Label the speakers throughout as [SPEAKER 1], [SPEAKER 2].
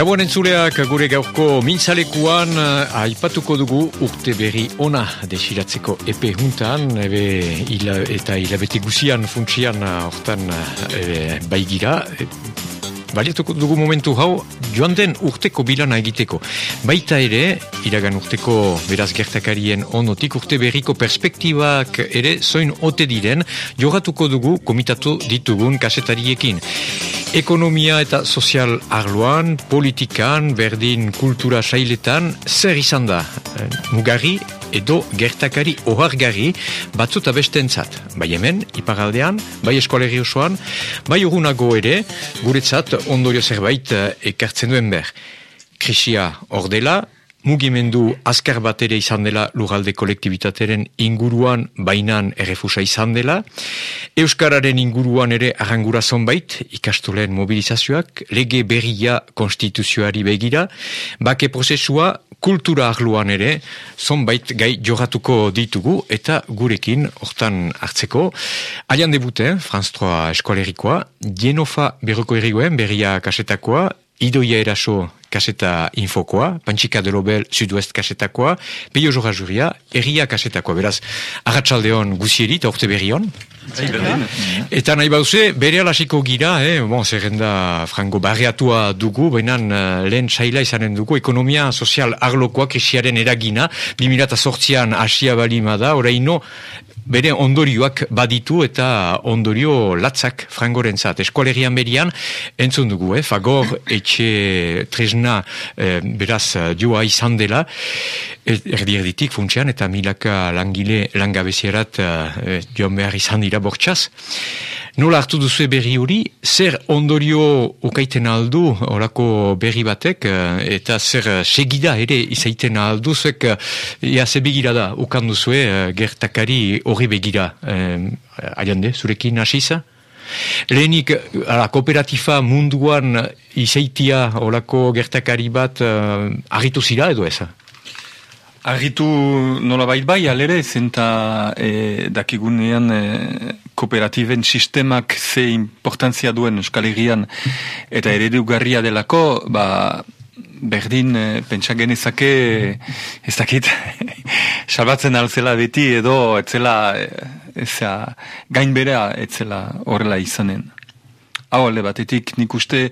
[SPEAKER 1] Gabon entzuleak gure gaurko mintzalekuan aipatuko dugu urte berri ona desiratzeko epe juntan ebe, ila, eta hilabete guzian funtsian hortan ebe, baigira baliatuko dugu momentu hau joan den urteko bilana egiteko. Baita ere, iragan urteko beraz gertakarien onotik urte berriko perspektibak ere zoin ote diren jogatuko dugu komitatu ditugun kasetariekin. Ekonomia eta sozial arloan, politikan, berdin kultura sailetan, zer izan da? Eh, mugarri edo gertakari ohargarri batzut abestentzat. Bai hemen, iparaldean, bai eskualerri osoan, bai urunago ere, guretzat ondorio zerbait eh, ekartzen duen ber. Krisia ordela, mugimendu azkar bat ere izan dela lugalde kolektibitateren inguruan bainan errefusa izan dela. Euskararen inguruan ere arrangura zonbait, ikastoleen mobilizazioak, lege berria konstituzioari begira, bake prozesua kultura arluan ere, zonbait gai joratuko ditugu, eta gurekin, hortan hartzeko, alian debute, Franz Troa eskoalerikoa, Genofa berroko errigoen, berria kasetakoa, Idoia eraso kaseta infokoa, Pantxika de Lobel Sud-Ouest kasetakoa, Peio Jora Juria, Erria kasetakoa, beraz, Arratxaldeon guzieri, eta orte berri hon. Eta nahi bauze, bere alasiko gira, eh? bon, zerrenda frango barriatua dugu, bainan uh, lehen saila izanen dugu, ekonomia sozial arlokoa krisiaren eragina, 2008an asia balima da, oraino, bere ondorioak baditu eta ondorio latzak frangoren zat. Eskualerian berian, entzun dugu, eh? fagor etxe tresna eh, beraz joa izan dela, erdi erditik funtsian eta milaka langile langabezierat eh, joan behar izan dira bortxaz. Nola hartu duzu berri hori, zer ondorio ukaiten aldu orako berri batek, eh, eta zer eh, segida ere izaiten aldu, zuek, ia ze begira da, ukan duzue eh, gertakari hori begira, eh, zurekin hasiza? Lehenik, ala, kooperatifa munduan izaitia orako gertakari bat uh, argitu zira edo eza?
[SPEAKER 2] Arritu nola bait bai, alere, zenta e, dakigunean e, kooperativen sistemak ze importantzia duen Euskal Herrian eta eredugarria delako, ba, berdin e, pentsa genezake ez dakit salbatzen alzela beti edo etzela eza, gain berea etzela horrela izanen. Hau alde batetik nik uste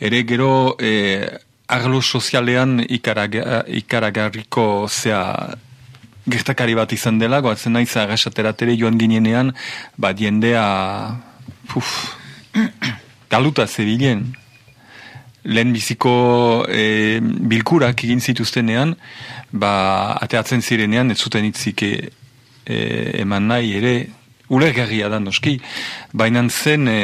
[SPEAKER 2] ere gero e, arlo sozialean ikaragarriko zea gertakari bat izan dela, goatzen naiz agasateratere joan ginenean, ba diendea puf, galuta zebilen. Lehen biziko e, bilkurak egin zituztenean, ba ateatzen zirenean, ez zuten itzik e, e, eman nahi ere, ulergarria da noski, baina zen e,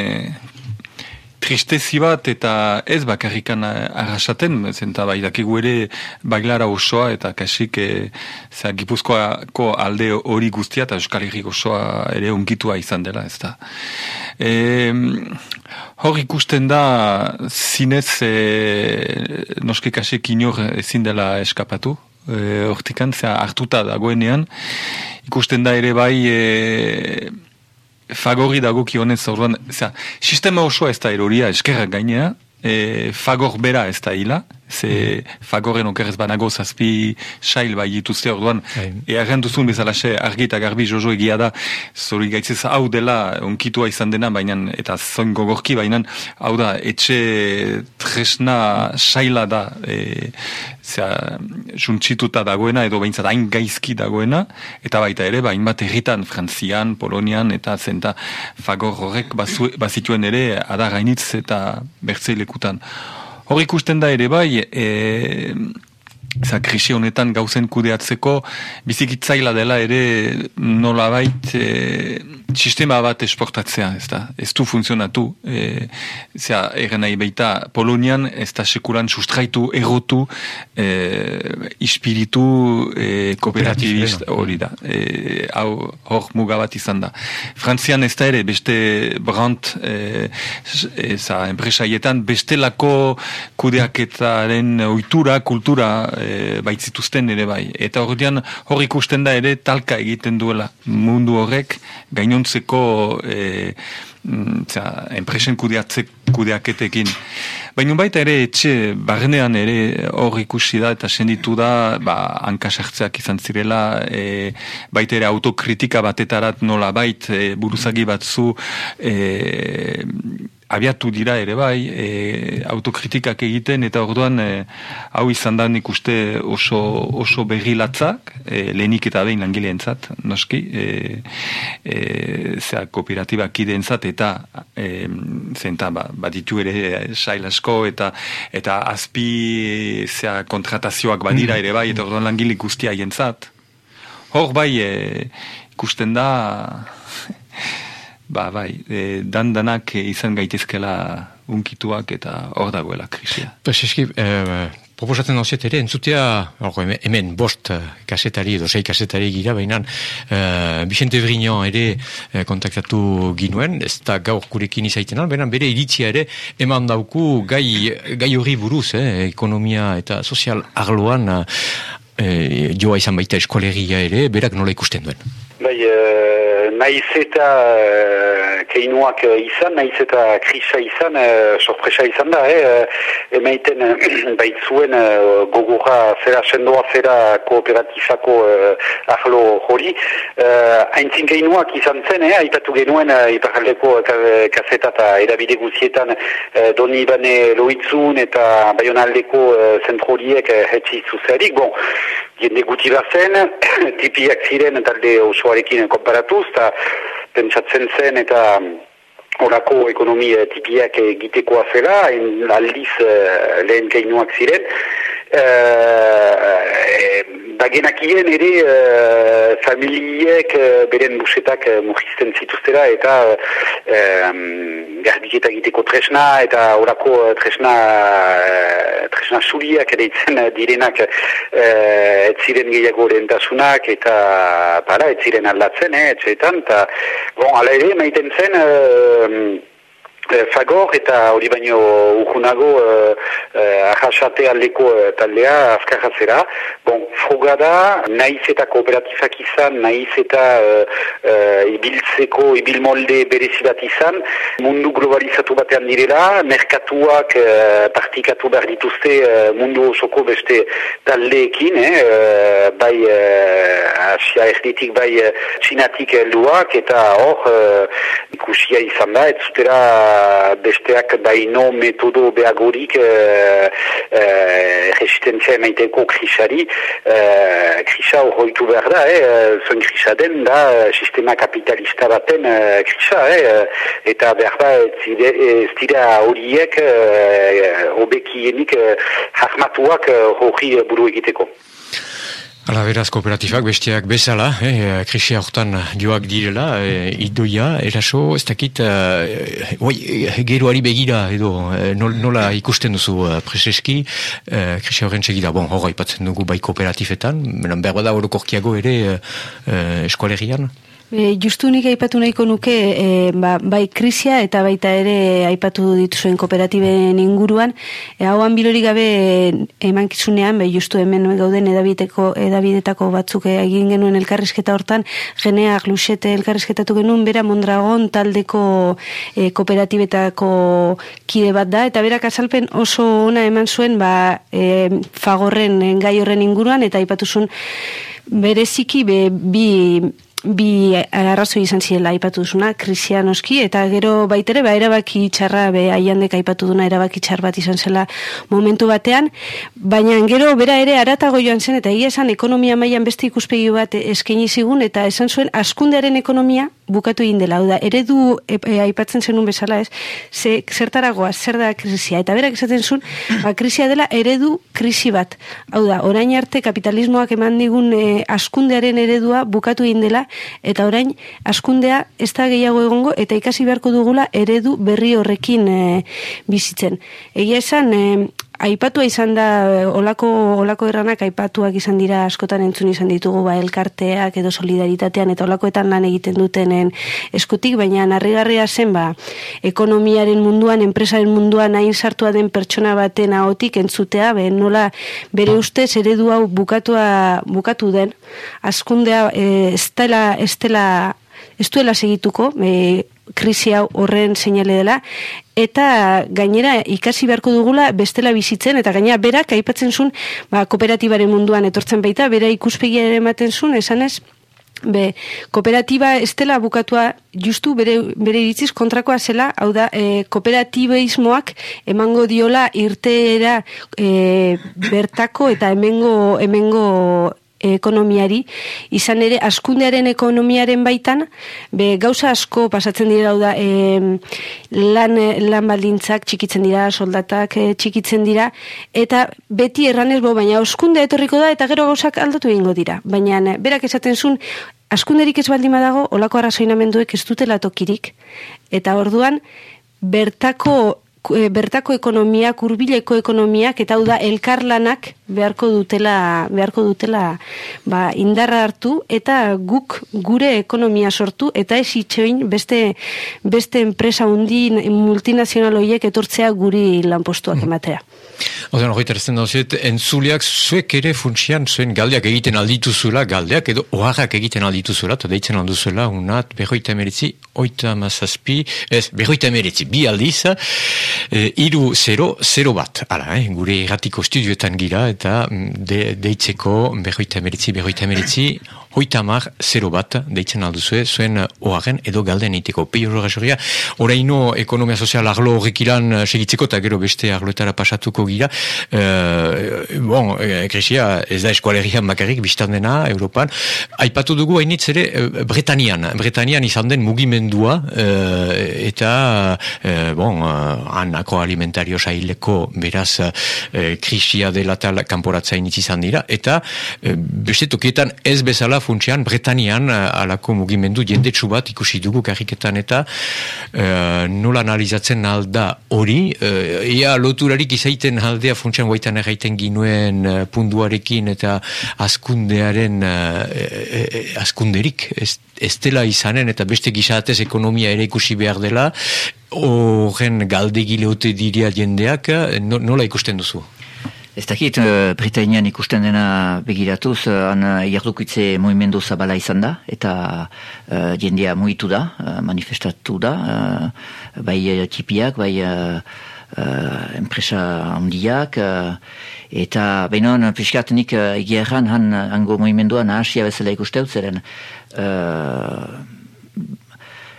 [SPEAKER 2] tristezi bat eta ez bakarrikan arrasaten, zenta bai dakigu ere bailara osoa eta kasik e, za, gipuzkoako alde hori guztia eta euskal osoa ere unkitua izan dela, ez da. E, hor ikusten da zinez e, noski kasik inor ezin dela eskapatu, e, hortikan, hartuta dagoenean, ikusten da ere bai... E, fagori dago kionez orduan, sistema osoa ez da eroria eskerrak gainea, e, fagor bera ez da hila, ze fagoren okerrez banago zazpi sail bai dituzte orduan, earen duzun bezala xe argi eta garbi jojo egia da, zori gaitzez hau dela onkitua izan dena, baina eta zoin gogorki, baina hau da, etxe tresna saila da, e, zera, juntzituta dagoena, edo behintzat hain gaizki dagoena, eta baita ere, bain bat erritan, Frantzian, Polonian, eta zenta fagor horrek bazituen ere, adagainitz eta bertzeilekutan. Hor ikusten da ere bai, e, za krisi honetan gauzen kudeatzeko bizikitzaila dela ere nola bait e, sistema bat esportatzea, ez da, ez du funtzionatu, e, zera, eren nahi baita, Polonian ez da sekulan sustraitu, egotu, e, ispiritu e, kooperatibist hori da, e, hau hor mugabat izan da. Frantzian ez da ere, beste brant, e, eza, enpresaietan, bestelako kudeaketaren oitura, kultura, e, baitzituzten ere bai. Eta hor dian, hor ikusten da ere talka egiten duela mundu horrek gainontzeko e, mm, enpresen kudeatze kudeaketekin. Baina baita ere etxe barnean ere hor ikusi da eta senditu da ba, hankasartzeak izan zirela e, baita ere autokritika batetarat nola bait e, buruzagi batzu e, abiatu dira ere bai e, autokritikak egiten eta orduan e, hau izan da nik uste oso, oso berrilatzak e, lehenik eta behin langileentzat noski e, e, zera kooperatibak ideentzat eta e, zenta ba, baditu ere sail asko eta eta azpi zera kontratazioak badira mm. ere bai eta orduan langilik guztia jentzat hor bai e, ikusten da Ba, bai, e, dan danak izan gaitezkela unkituak eta hor dagoela krisia.
[SPEAKER 1] Pues eski, e, proposatzen hausiet ere, entzutea, hemen bost e, kasetari edo sei kasetari gira, baina e, Vicente Brignon ere kontaktatu ginuen, ez da gaur kurekin izaiten baina bere iritzia ere eman dauku gai, gai hori buruz, eh, ekonomia eta sozial arloan e, joa izan baita eskolegia ere, berak nola ikusten duen.
[SPEAKER 3] Bai, e, naiz eta e, keinuak izan, naiz eta krisa izan, e, sorpresa izan da, eh? emaiten baitzuen e, gogurra zera sendoa zera kooperatizako e, ahlo hori. E, Aintzin keinuak izan zen, eh? aipatu genuen e, iparaldeko kaseta eta erabide guzietan e, doni bane loitzun eta bayonaldeko e, zentroliek e, zuzerik. Bon, jende guti zen, tipiak ziren talde osoarekin konparatuz, eta pentsatzen zen eta orako ekonomia tipiak egitekoa zela, aldiz uh, lehen keinuak ziren. Uh, Bagenakien ere uh, familiek uh, beren busetak uh, mugizten zituztera eta uh, garbiketa egiteko tresna eta orako tresna uh, tresna suriak ere itzen direnak uh, ez ziren gehiago rentasunak eta para, ez ziren aldatzen, eh, etxeetan, eta bon, ala ere maiten zen Eh, Fagor eta hori baino urgunago eh, eh, ahasate aldeko eh, taldea azkarratzera. Bon, froga da, nahiz eta kooperatizak izan, nahiz eta eh, eh, ibiltzeko, ibilmolde berezibat izan, mundu globalizatu batean direla, merkatuak eh, partikatu behar dituzte eh, mundu osoko beste taldeekin, eh, bai eh, asia erditik, bai eh, txinatik helduak, eta hor eh, ikusia izan da, ez zutera besteak baino metodo beagorik e, e, resistentzia emaiteko krisari. E, krisa horretu behar da e, zon krisa den da sistema kapitalista baten e, krisa e, eta behar da ez dira horiek e, obekienik e, harmatuak hori buru egiteko
[SPEAKER 1] Ala beraz kooperatifak besteak bezala, eh, krisia hortan joak direla, eh, idoia, eraso, ez dakit, eh, oi, geroari begira edo eh, nola ikusten duzu eh, preseski, eh, krisia horren segida, bon, horra ipatzen dugu bai kooperatifetan, menan behar bada orokorkiago ere eh, eh, eskualerian?
[SPEAKER 4] E, justu nik aipatu nahiko nuke e, ba, bai krisia eta baita ere aipatu dituzuen kooperatiben inguruan. E, hauan bilori gabe emankizunean bai justu hemen gauden edabiteko edabidetako batzuk egin genuen elkarrizketa hortan. Geneak lusete elkarrizketatu genuen bera Mondragon taldeko e, kooperatibetako kide bat da. Eta berak azalpen oso ona eman zuen ba, e, fagorren gai horren inguruan eta aipatu zuen bereziki be, bi bi arrazoi izan zirela aipatu duzuna, krisianoski, eta gero baitere, ba, erabaki txarra, be, aiandek aipatu duna erabaki txar bat izan zela momentu batean, baina gero bera ere aratago joan zen, eta egia esan ekonomia mailan beste ikuspegi bat eskaini zigun, eta esan zuen, askundearen ekonomia bukatu egin dela, da, eredu e, e, aipatzen zenun bezala ez, ze, zertaragoa, zer da krisia, eta berak esaten zuen, ba, krisia dela eredu krisi bat, hau da, orain arte kapitalismoak eman digun e, askundearen eredua bukatu egin dela, eta orain askundea ez da gehiago egongo eta ikasi beharko dugula eredu berri horrekin e, bizitzen. Egia esan, e, Aipatua izan da, olako, olako erranak aipatuak izan dira askotan entzun izan ditugu ba, elkarteak edo solidaritatean eta olakoetan lan egiten dutenen eskutik, baina narrigarria zen ba, ekonomiaren munduan, enpresaren munduan hain sartua den pertsona baten ahotik entzutea, be, nola bere ustez eredu hau bukatua, bukatu den, askundea e, estela, estela ez duela segituko, e, krisi hau horren seinale dela eta gainera ikasi beharko dugula bestela bizitzen eta gainera berak aipatzen zuen ba, kooperatibaren munduan etortzen baita bera ikuspegia ere ematen zuen esanez Be, kooperatiba estela bukatua justu bere, bere iritziz kontrakoa zela, hau da, e, kooperatibeismoak emango diola irteera e, bertako eta hemengo, hemengo ekonomiari, izan ere askundearen ekonomiaren baitan, be, gauza asko pasatzen dira da, e, lan, lan baldintzak txikitzen dira, soldatak e, txikitzen dira, eta beti erranez bo, baina askunde etorriko da, eta gero gauzak aldatu egingo dira. Baina berak esaten zuen, askunderik ez baldin badago, olako arrazoinamenduek ez dutela tokirik, eta orduan, bertako bertako ekonomiak, urbileko ekonomiak eta hau da elkarlanak beharko dutela beharko dutela ba, indarra hartu eta guk gure ekonomia sortu eta ez itxoin beste beste enpresa hundin multinazional horiek etortzea guri lanpostuak mm. ematea.
[SPEAKER 1] Ozen, hori terzen dauziet, entzuleak zuek ere funtsian zuen galdeak egiten aldituzula, galdeak edo oharrak egiten aldituzula, eta deitzen alduzula, unat, berroita emeritzi, oita mazazpi, ez, berroita emeritzi, bi aldiz, e, iru zero, zero bat, ala, eh, gure erratiko studioetan gira, eta mm, de, deitzeko berroita emeritzi, berroita emeritzi, hoita mar, zero bat, deitzen alduzue, zuen oaren edo galden iteko. Pei horra joria, oraino ekonomia sozial arlo horrek ilan eh, segitzeko, eta gero beste arloetara pasatuko gira. Uh, bon, eh, krisia ez da eskualerian bakarrik, biztan Europan. Aipatu dugu hainitz ere, Bretanian. Bretanian izan den mugimendua, uh, eta, uh, bon, anako alimentario saileko beraz uh, krisia dela tal kanporatzain izan dira, eta uh, beste tokietan ez bezala funtsian Bretanian uh, alako mugimendu jendetsu bat ikusi dugu karriketan eta uh, nola analizatzen alda hori uh, ea loturarik izaiten aldea funtsian guaitan erraiten ginuen uh, punduarekin eta askundearen uh, askunderik ez, ez dela izanen eta beste gizatez ekonomia ere ikusi behar dela horren galdegileote diria jendeak nola ikusten duzu?
[SPEAKER 5] Ez dakit, uh, Britainian ikusten dena begiratuz, uh, han uh, jardukitze movimendu zabala izan da, eta uh, jendea muitu da, uh, manifestatu da, uh, bai uh, tipiak, bai uh, uh, enpresa handiak, uh, eta behinon, piskat nik uh, egiarran, han hango movimendua nahasia bezala ikusteu, zeren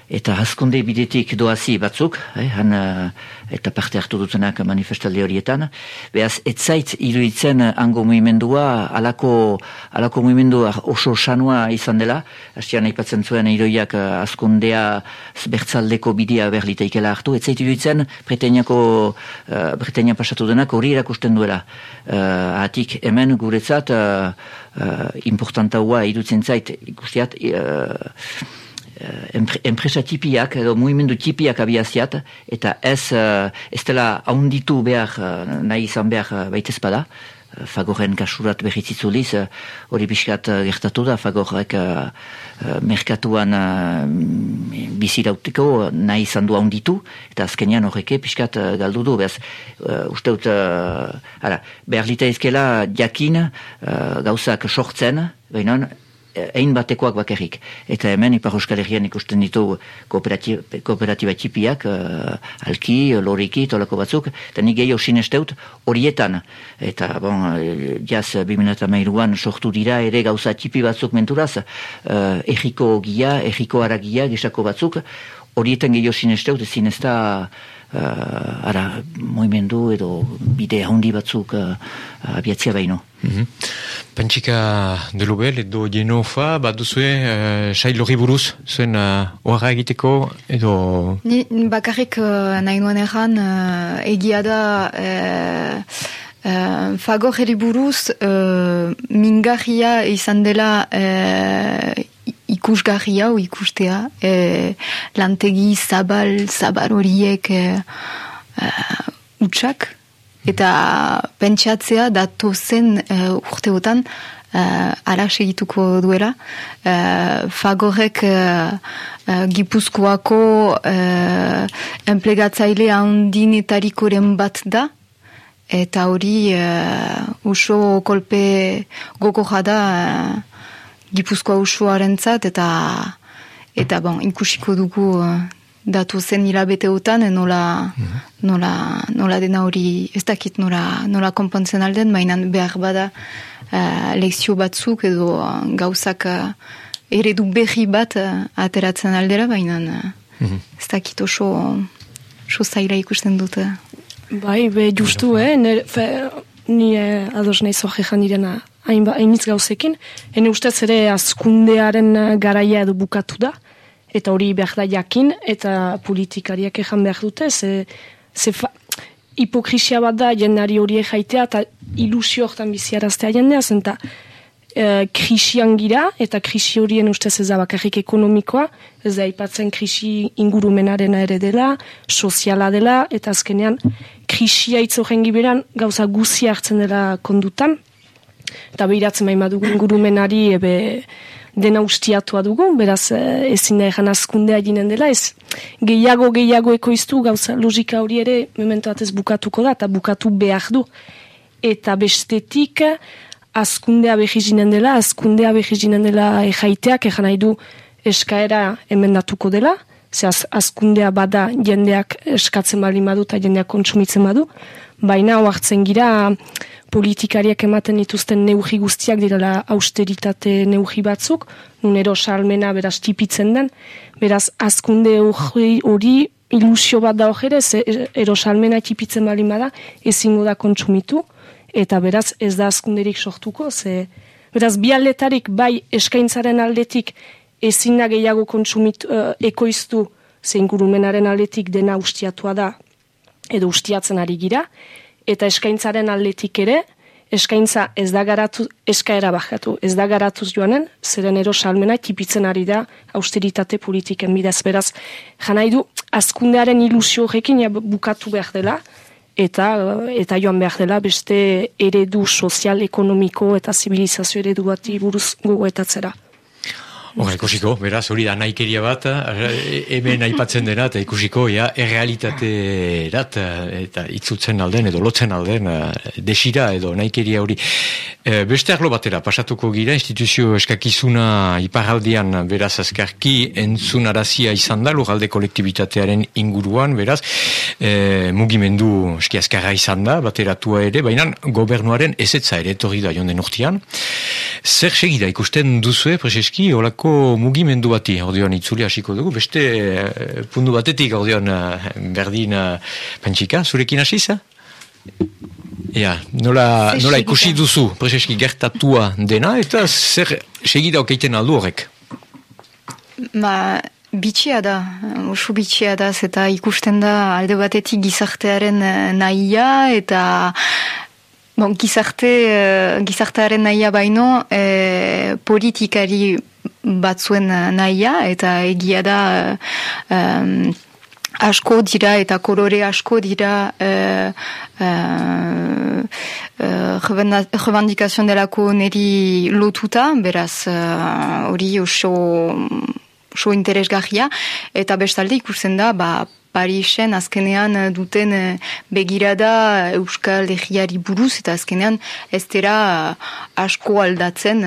[SPEAKER 5] eta haskunde bidetik doazi batzuk, eh, han, uh, eta parte hartu dutenak manifestalde horietan. Beaz, etzait iruditzen hango muimendua, alako, alako muimendua oso sanua izan dela, hastian aipatzen zuen iroiak uh, askundea bertzaldeko bidea berliteikela hartu, etzait iruditzen preteniako, uh, pretenia pasatu denak hori erakusten duela. Uh, atik hemen guretzat, uh, uh, importantaua iruditzen zait, ikustiat, uh, Eh, enpresa tipiak edo mugimendu tipiak abiaziat eta ez uh, ez dela haunditu behar uh, nahi izan behar baitez bada fagoren kasurat berrizitzuliz hori biskat uh, gertatu da fagorek uh, merkatuan uh, bizirauteko nahi izan du haunditu eta azkenean horreke piskat uh, galdu du. Behaz uh, usteut uh, behar lita ezkela jakin uh, gauzak sortzen behinan egin batekoak bakarrik. Eta hemen, Ipar Euskal Herrian ikusten ditu kooperatiba, kooperatiba txipiak, uh, alki, loriki, tolako batzuk, eta nik gehiago sinesteut horietan. Eta, bon, jaz, bimenata mairuan sortu dira ere gauza txipi batzuk menturaz, uh, egiko gia, egiko aragia, gisako batzuk, horietan gehiago sinesteut, ezin ez da, uh, ara, moimendu edo bide handi batzuk uh, abiatzea baino. Mm -hmm.
[SPEAKER 1] Pantsika delubel edo jenofa, bat duzue, uh, sail hori buruz, zuen uh, egiteko edo...
[SPEAKER 6] Ni, bakarrik uh, nahi nuen erran, uh, egia da... Uh, Uh, fagor buruz uh, mingarria izan dela uh, ikusgarri hau ikustea e, lantegi zabal zabal horiek e, utxak eta pentsatzea datu zen e, urteotan e, ara segituko duela. E, fagorek e, e, gipuzkoako e, enplegatzaile handinetarikoren bat da. Eta hori e, uso kolpe goko jada Gipuzkoa usuaren zat, eta eta bon, ikusiko dugu uh, datu zen hilabeteotan, e, nola, mm nola, nola dena hori ez dakit nola, nola konpontzen alden, mainan behar bada uh, lekzio batzuk edo gauzak uh, eredu berri bat uh, ateratzen aldera, baina uh, ez dakit oso, oso zaila ikusten dute.
[SPEAKER 7] Bai, be justu, eh? Nere, fe, ni eh, ados nahi zoge jandirena hainitz gauzekin. Hene ustez ere azkundearen garaia edo bukatu da eta hori behar jakin, eta politikariak ejan behar dute, ze, ze fa, hipokrisia bat da jendari hori jaitea, eta ilusio hortan biziaraztea jendea, zenta e, krisian gira, eta krisi horien ustez ez da bakarrik ekonomikoa, ez da ipatzen krisi ingurumenaren ere dela, soziala dela, eta azkenean krisia itzoren giberan gauza guzi hartzen dela kondutan, eta behiratzen maima dugu ingurumenari, ebe, dena ustiatua dugu, beraz eh, ezin da egan azkundea ginen dela, ez gehiago gehiago ekoiztu gauza logika hori ere memento batez bukatuko da, eta bukatu behar du. Eta bestetik azkundea behizinen dela, azkundea behizinen dela ejaiteak, egan nahi du eskaera emendatuko dela, ze az, azkundea bada jendeak eskatzen bali madu eta jendeak kontsumitzen badu, baina hoartzen gira politikariak ematen dituzten neugi guztiak direla austeritate neugi batzuk, nun salmena beraz tipitzen den, beraz azkunde hori ilusio bat da ere, ze erosalmena tipitzen balin bada, ezingo da kontsumitu, eta beraz ez da azkunderik sortuko, ze beraz bi aldetarik bai eskaintzaren aldetik ezin da gehiago kontsumitu, uh, ekoiztu, ze ingurumenaren aldetik dena ustiatua da, edo ustiatzen ari gira, eta eskaintzaren aldetik ere, eskaintza ez da garatu, eskaera bajatu, ez da garatuz joanen, zeren ero salmena tipitzen ari da austeritate politiken bidez beraz. Janai du, azkundearen ilusio horrekin bukatu behar dela, eta eta joan behar dela beste eredu sozial, ekonomiko eta zibilizazio eredu bat buruz gogoetatzera.
[SPEAKER 1] Hora, ikusiko, beraz, hori da naikeria bat, hemen aipatzen dena, eta ikusiko, ja, errealitate erat, eta itzutzen alden, edo lotzen alden, eh, desira, edo naikeria hori. beste arlo batera, pasatuko gira, instituzio eskakizuna iparaldian, beraz, azkarki, entzun arazia izan da, lugalde kolektibitatearen inguruan, beraz, e, mugimendu eski azkarra izan da, bateratua ere, baina gobernuaren ezetza ere etorri da jonden urtean. Zer segida ikusten duzue, preseski, holako mugimendu bati, ordeon itzuli hasiko dugu, beste uh, pundu batetik, ordeon uh, berdin uh, pantsika, zurekin hasiza? Ja, nola, nola ikusi duzu, prezeski gertatua dena, eta zer segida okeiten aldu horrek?
[SPEAKER 6] Ma, bitxia da, oso bitxia da, eta ikusten da alde batetik gizartearen nahia, eta Bon, gizarte, gizartearen nahia baino, e, politikari batzuen eh, nahia eta egia da um, asko dira eta kolore asko dira uh, uh, uh, delako neri lotuta, beraz hori uh, oso, oso interesgarria. Eta bestalde ikusten da ba, Parisen azkenean eh, duten eh, begirada Euskal Herriari buruz eta azkenean ez dira eh, asko aldatzen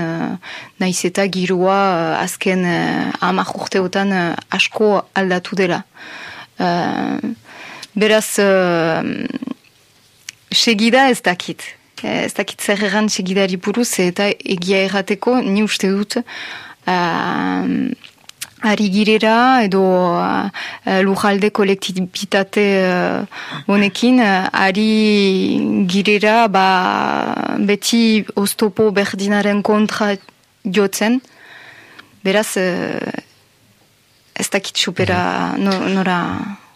[SPEAKER 6] naiz eta giroa azken amak urteotan asko aldatu dela. Beraz, segida ez dakit. Ez dakit zer egan segidari buruz eta egia errateko ni uste dut ari girera edo uh, lujalde kolektibitate uh, honekin uh, ari girera ba, beti oztopo berdinaren kontra jotzen beraz uh, ez dakit supera mhm. nora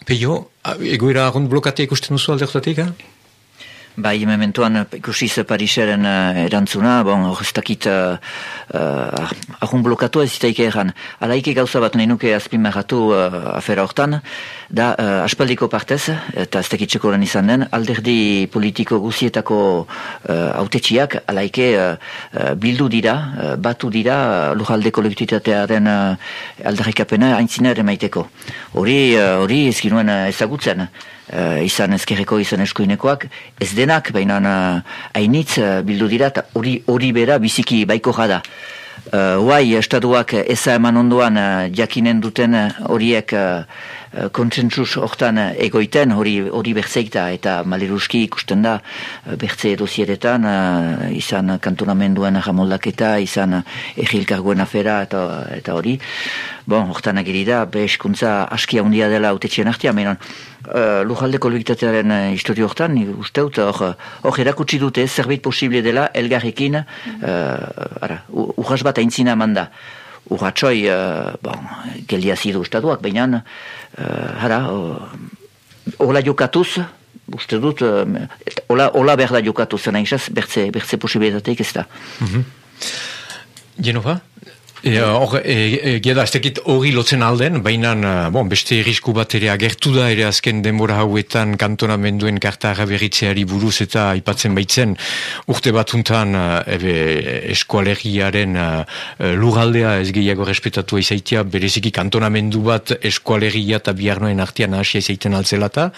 [SPEAKER 1] Peio, egoera agond blokatea ikusten duzu aldertatik, eh?
[SPEAKER 5] Bai, mementuan ikusi ze Pariseren uh, erantzuna, bon, hor ez dakit uh, uh, blokatu ez zitaik erran. Alaike gauza bat nahi nuke azpimarratu uh, afera hortan, da uh, aspaldiko partez, eta ez dakit txeko izan den, alderdi politiko guzietako uh, autetxiak, alaike uh, bildu dira, uh, batu dira, uh, lujalde kolektitatearen uh, aldarrikapena aintzina ere maiteko. Hori, hori uh, ezkinuen ezagutzen uh, izan ezkerreko izan eskuinekoak, ez denak, baina hainitz uh, bildu dira, hori hori bera biziki baiko jada. Uh, estatuak eza eman onduan jakinen duten horiek uh, uh, kontsentsus hortan egoiten hori hori bertzeita eta maleruski ikusten da uh, bertze dosieretan uh, izan kantonamenduen jamoldaketa, izan egilkarguen afera eta, eta hori. Bon, hortan agiri da, beheskuntza askia handia dela autetxien artia, menon, uh, lujaldeko lugitatearen uh, historio hortan, uste dut, hor erakutsi dute zerbait posible dela elgarrekin, uh, ara, urras bat aintzina manda urratxoi, uh, bon, geldia zidu ustaduak, baina, uh, hara, hola uh, jokatuz, uste dut, uh, hola, hola behar da jokatuz, zena izaz, bertze, bertze posibilitateik ez da. Mm -hmm.
[SPEAKER 1] Genova? Hor, e, e, ez tekit hori lotzen alden, baina bon, beste irrisku bat ere agertu da ere azken denbora hauetan kantonamenduen karta agaberritzeari buruz eta aipatzen baitzen urte batuntan ebe, eskualeriaren lugaldea ez gehiago respetatu izaitia bereziki kantonamendu bat eskualeria eta biarnoen artian hasi izaiten altzelata.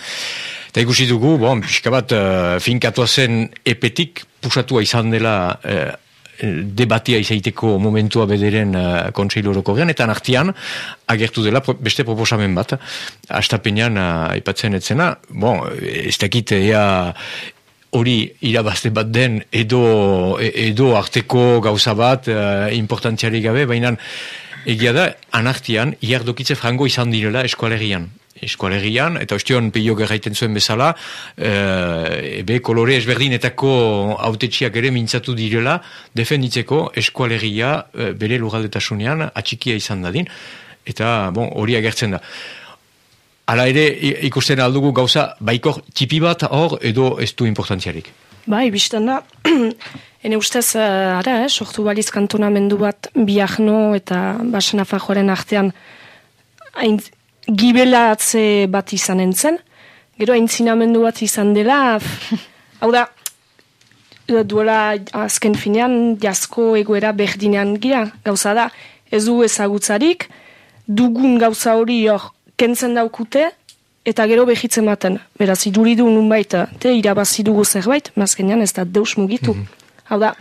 [SPEAKER 1] Eta ikusi dugu, bon, pixka bat, uh, finkatu zen epetik, pusatua izan dela debatia izaiteko momentua bederen uh, kontseilu horoko eta artian agertu dela beste proposamen bat, astapenean uh, aipatzen etzena, bon, ez dakit ea hori irabazte bat den edo, edo arteko gauza bat uh, importantziari gabe, baina egia da, anartian, iardokitze frango izan direla eskualerian eskualegian, eta ostion peio gerraiten zuen bezala, e, ebe kolore ezberdinetako autetxiak ere mintzatu direla, defenditzeko eskualegia e, bere lugaldetasunean atxikia izan dadin, eta bon, hori agertzen da. Hala ere, ikusten aldugu gauza, baikor tipi bat hor edo ez du importantziarik.
[SPEAKER 7] Bai, bizten da, ene ustez, uh, ara, eh, sortu baliz kantonamendu bat biagno eta basen afajoaren artean hain gibelatze bat izan entzen, gero aintzinamendu bat izan dela, hau da, duela azken finean, jasko egoera berdinean gira, gauza da, ez du ezagutzarik, dugun gauza hori hor, kentzen daukute, eta gero behitzen baten. Beraz, iduridu nun baita, te irabazi dugu zerbait, mazkenean ez da deus mugitu. Mm Hau da,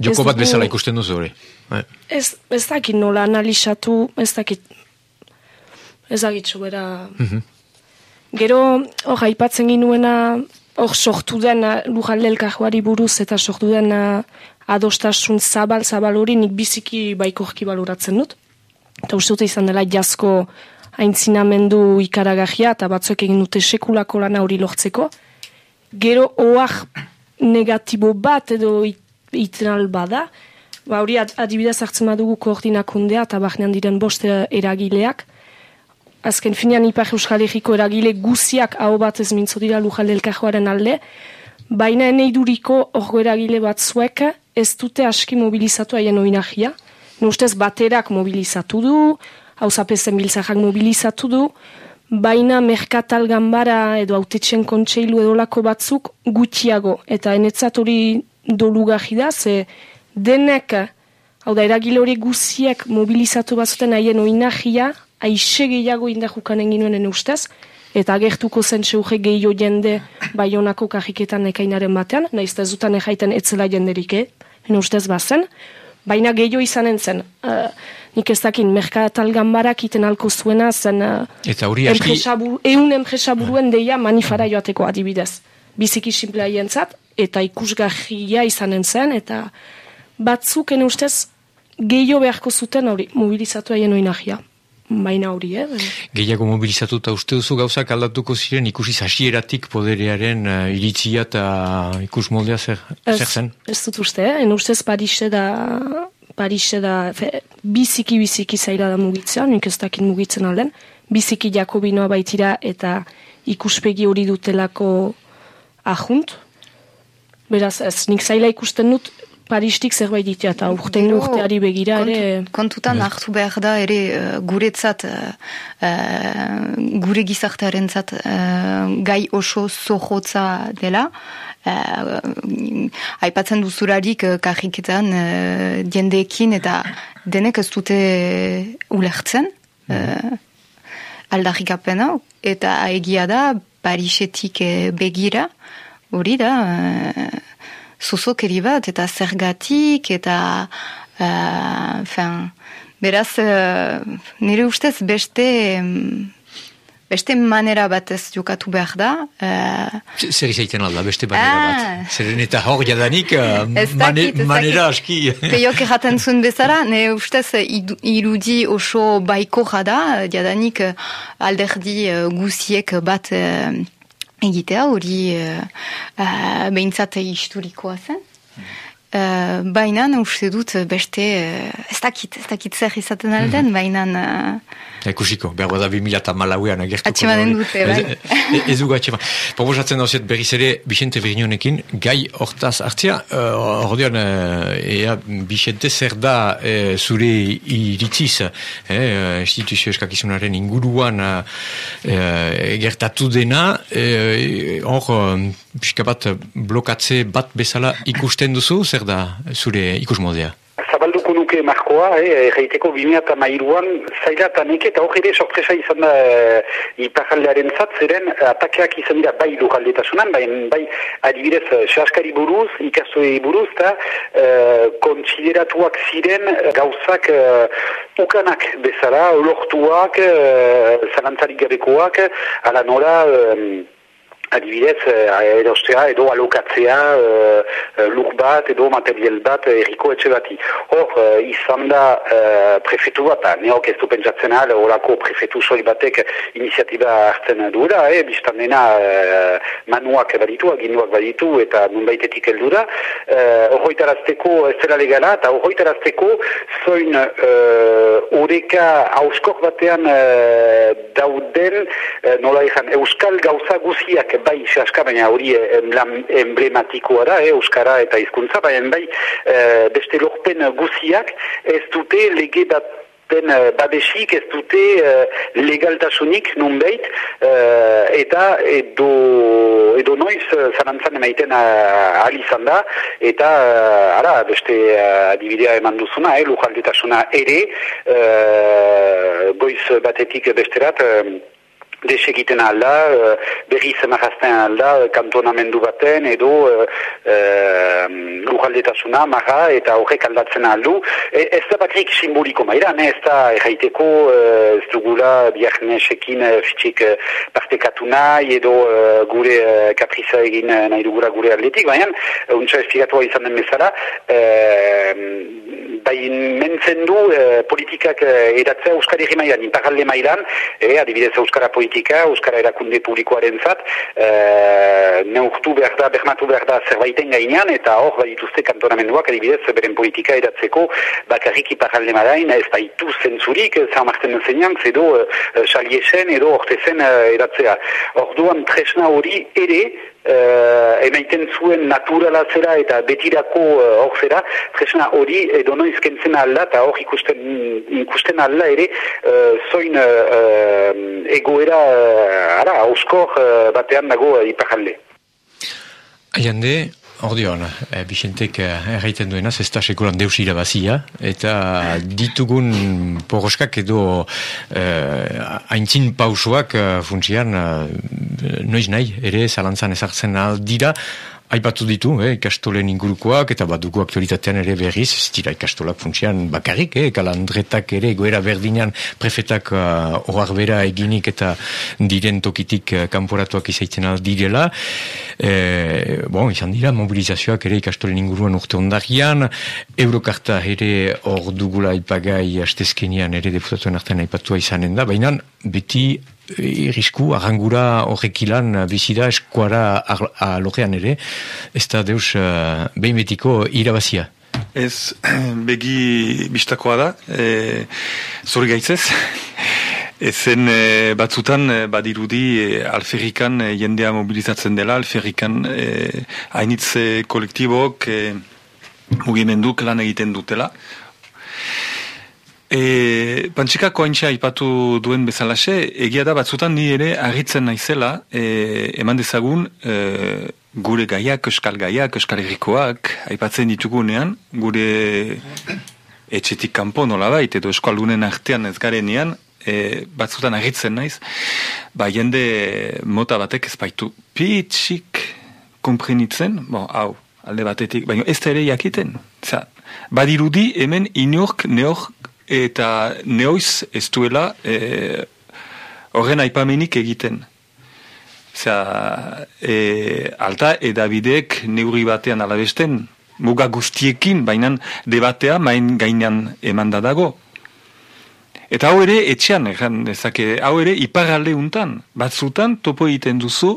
[SPEAKER 1] Joko bat bezala ikusten duzu hori. Bai.
[SPEAKER 7] Ez, ez dakit nola analizatu, ez dakit ez agitzu bera... Mhm. Gero, hor, haipatzen ginuena, hor, sortu den lujaldelka joari buruz eta sortu den adostasun zabal-zabal hori nik biziki baikorki baloratzen dut. Eta uste dute izan dela jazko aintzinamendu ikaragajia eta batzuek egin dute sekulako lana hori lortzeko. Gero, oak negatibo bat edo iten bada, ba, hori adibidez hartzen badugu koordinakundea eta bahnean diren boste eragileak, azken finean Ipar Euskal Herriko eragile guziak hau bat ez mintzo dira lujal elkajoaren alde, baina eneiduriko orgo eragile bat zuek ez dute aski mobilizatu haien oinahia. Nustez baterak mobilizatu du, hau zapezen biltzakak mobilizatu du, baina merkatal gambara edo autetxen kontseilu edolako batzuk gutxiago. Eta enetzat hori dolu da, ze denek, hau da eragile hori guziek mobilizatu batzuten haien oinahia, aixe gehiago indajukan egin ustez, eta agertuko zen zeuge gehiago jende baionako kajiketan ekainaren batean, nahiz ez dutan ejaiten etzela jenderik, eh? ustez bazen, baina gehiago izanen zen. Uh, nik ez dakin, merkatal gambarak iten alko zuena zen uh,
[SPEAKER 1] eta hori aski...
[SPEAKER 7] eun enpresa buruen deia manifara joateko adibidez. Biziki simplea jentzat, eta ikusgarria izanen zen, eta batzuk ustez gehiago beharko zuten hori mobilizatu haien oinahia baina hori, eh?
[SPEAKER 1] Gehiago mobilizatu eta uste duzu gauzak aldatuko ziren ikusi zasieratik poderearen uh, iritzia eta ikus moldea zer, zer zen?
[SPEAKER 7] Ez dut uste, eh? En ustez Parise da, Parise da, fe, biziki biziki zaila da mugitzea, nik ez dakit mugitzen alden, biziki jakobinoa baitira eta ikuspegi hori dutelako ahunt. Beraz, ez, nik zaila ikusten dut, paristik zerbait ditea eta urten urteari begira ere...
[SPEAKER 6] Kontutan hartu behar da ere uh, guretzat, uh, gure gizartearen zat, gai oso zohotza dela. Uh, aipatzen duzurarik uh, kajiketan uh, jendeekin eta denek ez dute ulertzen uh, aldarrikapena. Eta egia da Parisetik begira hori da zuzokeri bat, eta zergatik, eta uh, fin, beraz, uh, nire ustez beste, um, beste manera batez jokatu behar da.
[SPEAKER 1] Uh, Zer izaiten alda, beste manera ah. bat. Zeren eta hor jadanik uh, mane, manera aski.
[SPEAKER 6] Peiok erraten zuen bezala, ne ustez irudi oso baiko jada, jadanik alderdi uh, guziek bat uh, egitea, hori uh, behintzat historikoa zen. Uh, baina uste dut beste uh, ez dakit, ez dakit zer izaten alden, mm -hmm. baina...
[SPEAKER 1] Uh, Ekusiko, behar bada bi mila eta malauean agertuko.
[SPEAKER 6] Atxemanen dute, bai.
[SPEAKER 1] Ez dugu atxema. Proposatzen dauziet berriz ere Bixente Verinonekin, gai hortaz hartzia, uh, ordean, uh, ea Bixente zer da uh, zure iritziz, eh, instituzio eskakizunaren inguruan uh, gertatu dena, hor, uh, pixka bat blokatze bat bezala ikusten duzu, zer da zure ikusmodea?
[SPEAKER 3] Zabalduko nuke markoa, eh, erraiteko bimea eta mairuan, zaila eta hori ere sorpresa izan da e, iparaldearen zat, zeren atakeak izan dira bai lujaldetasunan, bai, bai adibidez, saskari buruz, ikastoi buruz, eta e, kontsideratuak ziren gauzak e, ukanak bezala, lortuak, e, zalantzarik gabekoak, ala nora... E, adibidez, eh, erostea edo alokatzea uh, lur bat edo material bat erriko etxe bati. Hor, izan da prefetu bat, neok ez du pentsatzen ahal, horako prefetu soi batek iniziatiba hartzen duela, eh, biztan dena manuak baditu, aginduak baditu eta nunbaitetik heldu da. Horroitarazteko ez zela legala eta horroitarazteko zoin horeka hauskok batean dauden, nola ezan, euskal gauza guziak bai saska, baina hori emblematikoa da, eh, Euskara eta hizkuntza baina bai eh, beste lorpen guziak ez dute lege bat ben uh, babesik ez dute uh, legaltasunik nunbeit uh, eta edo, edo noiz uh, zarantzan emaiten uh, izan da eta uh, ara, beste uh, adibidea eman duzuna, eh, lujaldetasuna ere uh, goiz batetik besterat uh, desegiten alda, uh, berriz marazten alda, kantonamendu baten, edo uh, uh, lujaldetasuna, maha, eta horrek aldatzen aldu. E, ez da bakrik simboliko maira, ez da erraiteko, ez dugula biarnesekin fitxik partekatu nahi, edo gure uh, kapriza egin nahi dugula gure atletik, baina, untsa espiratua izan den bezala, uh, bai mentzen du uh, politikak uh, Euskari Mailan, inpagalde mailan, eh, adibidez Euskara politika, politika, Euskara erakunde publikoaren zat, e, neurtu behar da, behmatu behar da zerbaiten gainean, eta hor, bai dituzte kantonamenduak, adibidez, beren politika eratzeko, bakarrik iparalde madain, ez baitu zentzurik, zamartzen zenean, edo e, saliesen, edo ortezen e, eratzea. Orduan, tresna hori ere, uh, emaiten zuen naturala zera eta betirako hor uh, zera, tresna hori edo noiz kentzen alda eta hor ikusten, ikusten alda ere uh, zoin uh, egoera uh, ara, auskor uh, batean dago uh, ipajalde.
[SPEAKER 1] Aiande, Ordeon, e, Bixentek erraiten duena, da sekulan deus irabazia, eta ditugun poroskak edo e, haintzin pausoak e, funtsian noiz nahi, ere zalantzan ezartzen dira, Aipatu ditu, eh, ikastolen ingurukoak, eta bat dugu aktualitatean ere berriz, ez dira ikastolak funtsian bakarrik, eh, kalandretak ere goera berdinan prefetak uh, bera eginik eta diren tokitik uh, kanporatuak izaitzen direla. Eh, bon, izan dira, mobilizazioak ere ikastolen inguruan urte ondarian, Eurokarta ere hor dugula ipagai astezkenian ere deputatuen artean aipatua izanen da, baina beti irrisku, arrangura horrekilan bizida eskuara alogean ere, ez da deus uh, behin betiko irabazia.
[SPEAKER 2] Ez, begi bistakoa da, e, zori gaitzez, ezen e, batzutan badirudi e, alferrikan e, jendea mobilizatzen dela, alferrikan e, hainitze kolektibok e, mugimenduk lan egiten dutela, E, Pantxika kointxa ipatu duen bezalaxe, egia da batzutan ni ere agitzen naizela, e, eman dezagun e, gure gaiak, euskal gaiak, euskal errikoak, aipatzen ditugunean, gure etxetik kanpo nola bait, edo eskualunen artean ez garenean, e, batzutan agitzen naiz, ba jende mota batek ez baitu pitxik komprenitzen, bon, hau, alde batetik, baina ez da ere jakiten, badirudi hemen inork neok eta neoiz ez duela e, horren aipamenik egiten. Zera, e, alta edabidek neurri batean alabesten, muga guztiekin, baina debatea main gainean emanda dago. Eta hau ere, etxean, egan, ezake, hau ere, iparalde untan, batzutan, topo egiten duzu,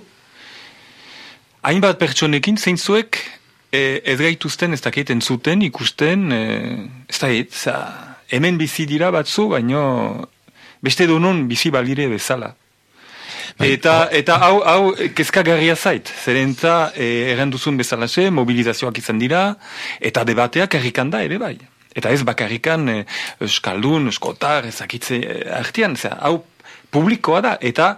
[SPEAKER 2] hainbat pertsonekin, zeintzuek, e, ez gaituzten, ez dakit, entzuten, ikusten, e, ez da, hemen bizi dira batzu, baino, beste donon bizi balire bezala. Bai. Eta, eta hau, hau kezkagarria zait, zerenta e, erranduzun bezalaxe, mobilizazioak izan dira, eta debateak errikan da ere bai. Eta ez bakarrikan e, euskaldun, euskotar, ezakitze e, artian, zera, hau publikoa da, eta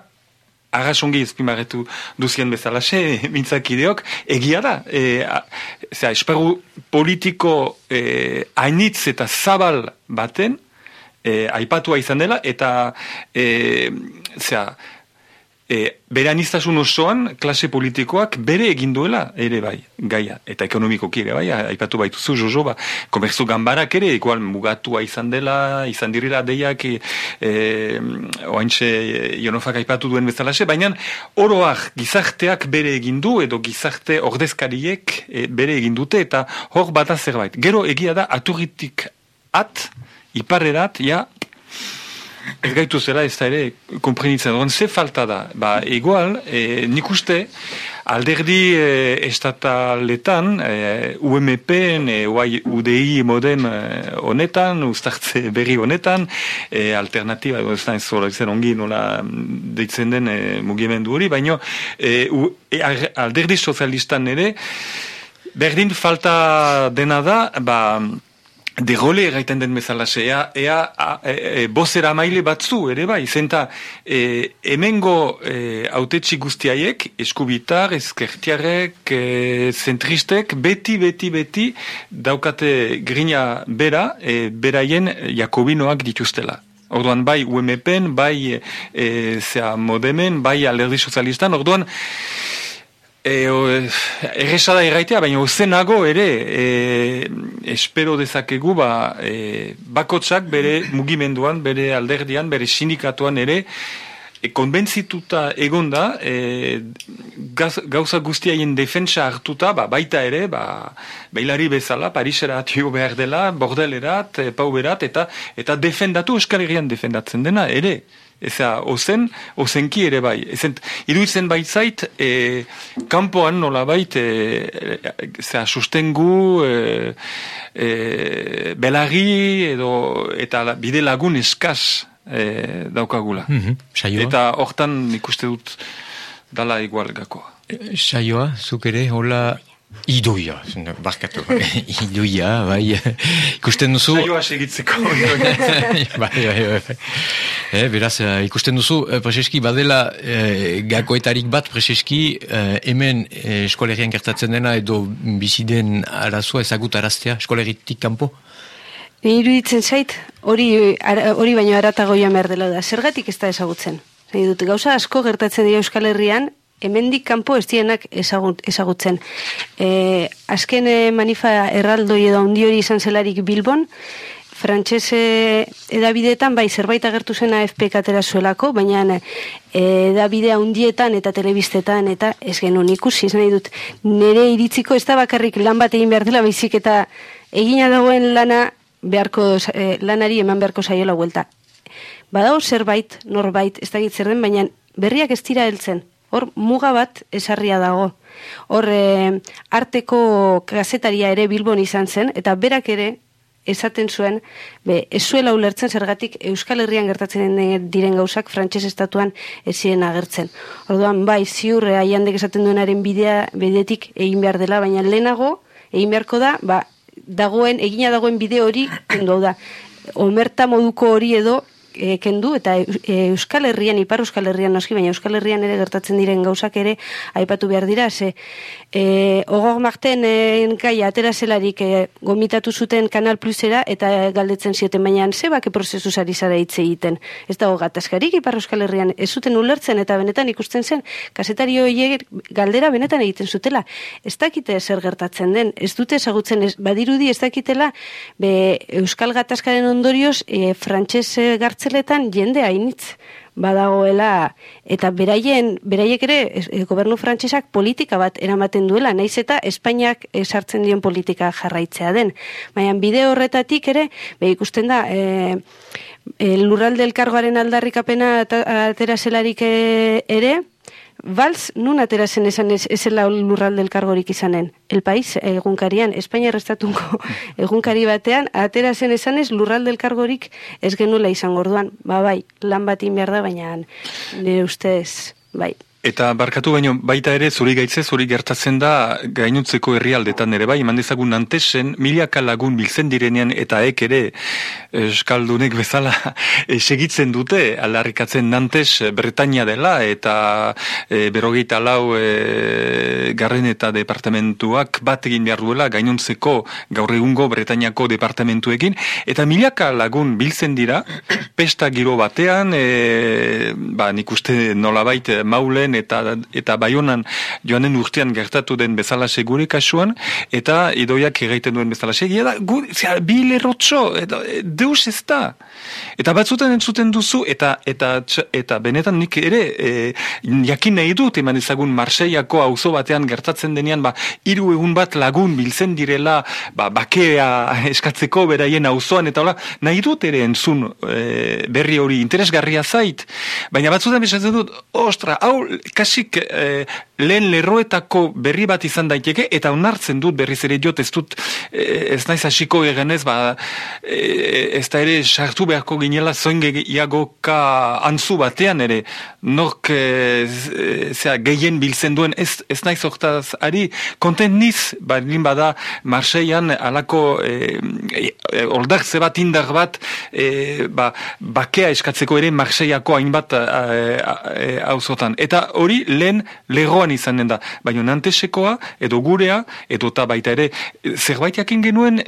[SPEAKER 2] arrasongi ezpimarretu duzien bezalaxe, mintzakideok, egia da. E, zera, esperu politiko e, hainitz eta zabal baten, e, aipatua izan dela, eta e, zera, e, bere anistasun osoan klase politikoak bere egin duela ere bai, gaia, eta ekonomikoki ere bai, aipatu baituzu jojo, ba, komerzu gambarak ere, igual mugatua izan dela, izan direla deiak, e, e, oaintxe jonofak aipatu duen bezalaxe, baina oroak gizarteak bere egin du, edo gizarte ordezkariek e, bere egin dute, eta hor bata zerbait. Gero egia da, aturritik at, iparrerat, ja, Ez gaitu zela ez da ere, komprenitzen duen, ze falta da? Ba, egual, e, nik uste, alderdi e, estataletan, e, UMP-en, e, UDI moden e, honetan, ustartze berri honetan, e, alternatiba, ez da ez ongi nola deitzen den e, mugimendu hori, baina e, e, alderdi sozialistan ere, berdin falta dena da, ba, de role erraiten den bezala ea, ea e, e, bozera maile batzu, ere bai, zenta e, emengo e, autetxi guztiaiek, eskubitar, eskertiarek, e, zentristek, beti, beti, beti, daukate grina bera, e, beraien jakobinoak dituztela. Orduan bai UMPen, bai e, zea modemen, bai alerdi sozialistan, orduan E, Erresa da erraitea, baina ozenago ere e, espero dezakegu ba, e, bakotsak bere mugimenduan, bere alderdian, bere sindikatuan ere e, konbentzituta egonda e, gauza guztiaien defentsa hartuta ba, baita ere ba, bailari bezala Parisera atio behar dela bordelerat, pauberat eta, eta defendatu Euskal Herrian defendatzen dena ere Eza, ozen, ozenki ere bai. Ezen, iruditzen baitzait, e, kanpoan nola bait, e, e, sustengu, e, e, belagi, edo, eta bide lagun eskaz e, daukagula.
[SPEAKER 1] Mm Eta
[SPEAKER 2] hortan ikuste dut dala igual gakoa.
[SPEAKER 1] Saioa, zuk ere, hola... Iduia, barkatu. Iduia, bai. Ikusten duzu...
[SPEAKER 2] Saioa segitzeko.
[SPEAKER 1] bai, bai, bai. Eh, beraz, uh, ikusten duzu, uh, Prezeski, badela uh, gakoetarik bat, Prezeski, uh, hemen uh, eskolerian gertatzen dena edo biziden arazua ezagut araztea, eskoleritik kanpo?
[SPEAKER 4] Iruditzen zait, hori, hori baino aratagoia behar dela da. Zergatik ez da ezagutzen? Zai dut, gauza asko gertatzen dira Euskal Herrian, hemendik kanpo ez dienak ezagut, ezagutzen. E, azken e, manifa erraldoi edo handi hori izan zelarik Bilbon, frantxese edabideetan bai zerbait agertu zen AFP katera zuelako, baina e, edabide handietan eta telebistetan eta ez genuen ikusi, nahi dut, nire iritziko ez da bakarrik lan bat egin behar dela baizik eta egina dagoen lana beharko, e, lanari eman beharko zaiola huelta. Badao zerbait, norbait, ez da zer den, baina berriak ez dira heltzen, hor muga bat esarria dago. Hor e, arteko gazetaria ere Bilbon izan zen, eta berak ere esaten zuen, be, ez zuela ulertzen zergatik Euskal Herrian gertatzen diren gauzak frantses estatuan ezien agertzen. Orduan, bai, ziur, haiandek esaten duenaren bidea, bidetik egin behar dela, baina lehenago, egin beharko da, ba, dagoen, egina dagoen bide hori, kendu da, omerta moduko hori edo, e, kendu eta e, Euskal Herrian, Ipar Euskal Herrian noski, baina Euskal Herrian ere gertatzen diren gauzak ere aipatu behar dira, ze e, ogor marten e, kai atera zelarik e, gomitatu zuten Kanal Plusera eta galdetzen zioten, baina ze bake prozesu zari zara hitz egiten. Ez dago gatazkarik Ipar Euskal Herrian ez zuten ulertzen eta benetan ikusten zen, kasetari horiek galdera benetan egiten zutela. Ez dakite zer gertatzen den, ez dute ezagutzen, ez, badirudi ez dakitela be, Euskal Gatazkaren ondorioz e, frantxez gartzen kartzeletan jende hainitz badagoela eta beraien beraiek ere e, gobernu frantsesak politika bat eramaten duela naiz eta Espainiak esartzen dion politika jarraitzea den. Baina bide horretatik ere be ikusten da e, e, lurralde elkargoaren aldarrikapena atera zelarik ere Valls nun atera zen esan ez, ezela lurralde elkargorik izanen. El País egunkarian, Espainia restatunko egunkari batean, atera zen esan ez lurralde elkargorik ez genula izan gorduan. Ba bai, lan bat behar da, baina nire ustez, bai.
[SPEAKER 2] Eta barkatu baino baita ere zuri gaitze zuri gertatzen da gainutzeko herrialdetan ere bai eman dezagun nantesen milaka lagun biltzen direnean eta ek ere eskaldunek bezala e, segitzen dute aldarrikatzen nantes Bretania dela eta e, berogeita lau e, garren eta departamentuak bat egin behar duela gainuntzeko gaur egungo Bretaniako departamentuekin. Eta milaka lagun biltzen dira pesta giro batean e, ba nik uste nolabait maulen eta eta baionan joanen urtean gertatu den bezala segure kasuan eta idoiak egiten duen bezala segia da gu, zera, bi lerotxo eta deus ez da. Eta batzuten entzuten duzu eta eta eta benetan nik ere e, jakin nahi dut eman ezagun Marseiako auzo batean gertatzen denean ba hiru egun bat lagun biltzen direla ba, bakea eskatzeko beraien auzoan eta hola. Nahi dut ere entzun e, berri hori interesgarria zait. Baina batzutan besatzen dut ostra hau kasik e, lehen lerroetako berri bat izan daiteke, eta onartzen dut berriz ere jot, ez dut, eh, ez naiz hasiko egenez, ba, e, ez da ere sartu beharko ginela zoin gehiagoka antzu batean ere, nork e, zera, gehien biltzen duen, ez, ez naiz hortaz ari, konten niz, ba, bada, Marseian alako e, e, oldak zebat indar bat, e, ba, bakea eskatzeko ere Marseiako hainbat hauzotan. Eta hori lehen legoan izanen da. Baina nantesekoa, edo gurea, edo eta baita ere, zerbait jakin genuen,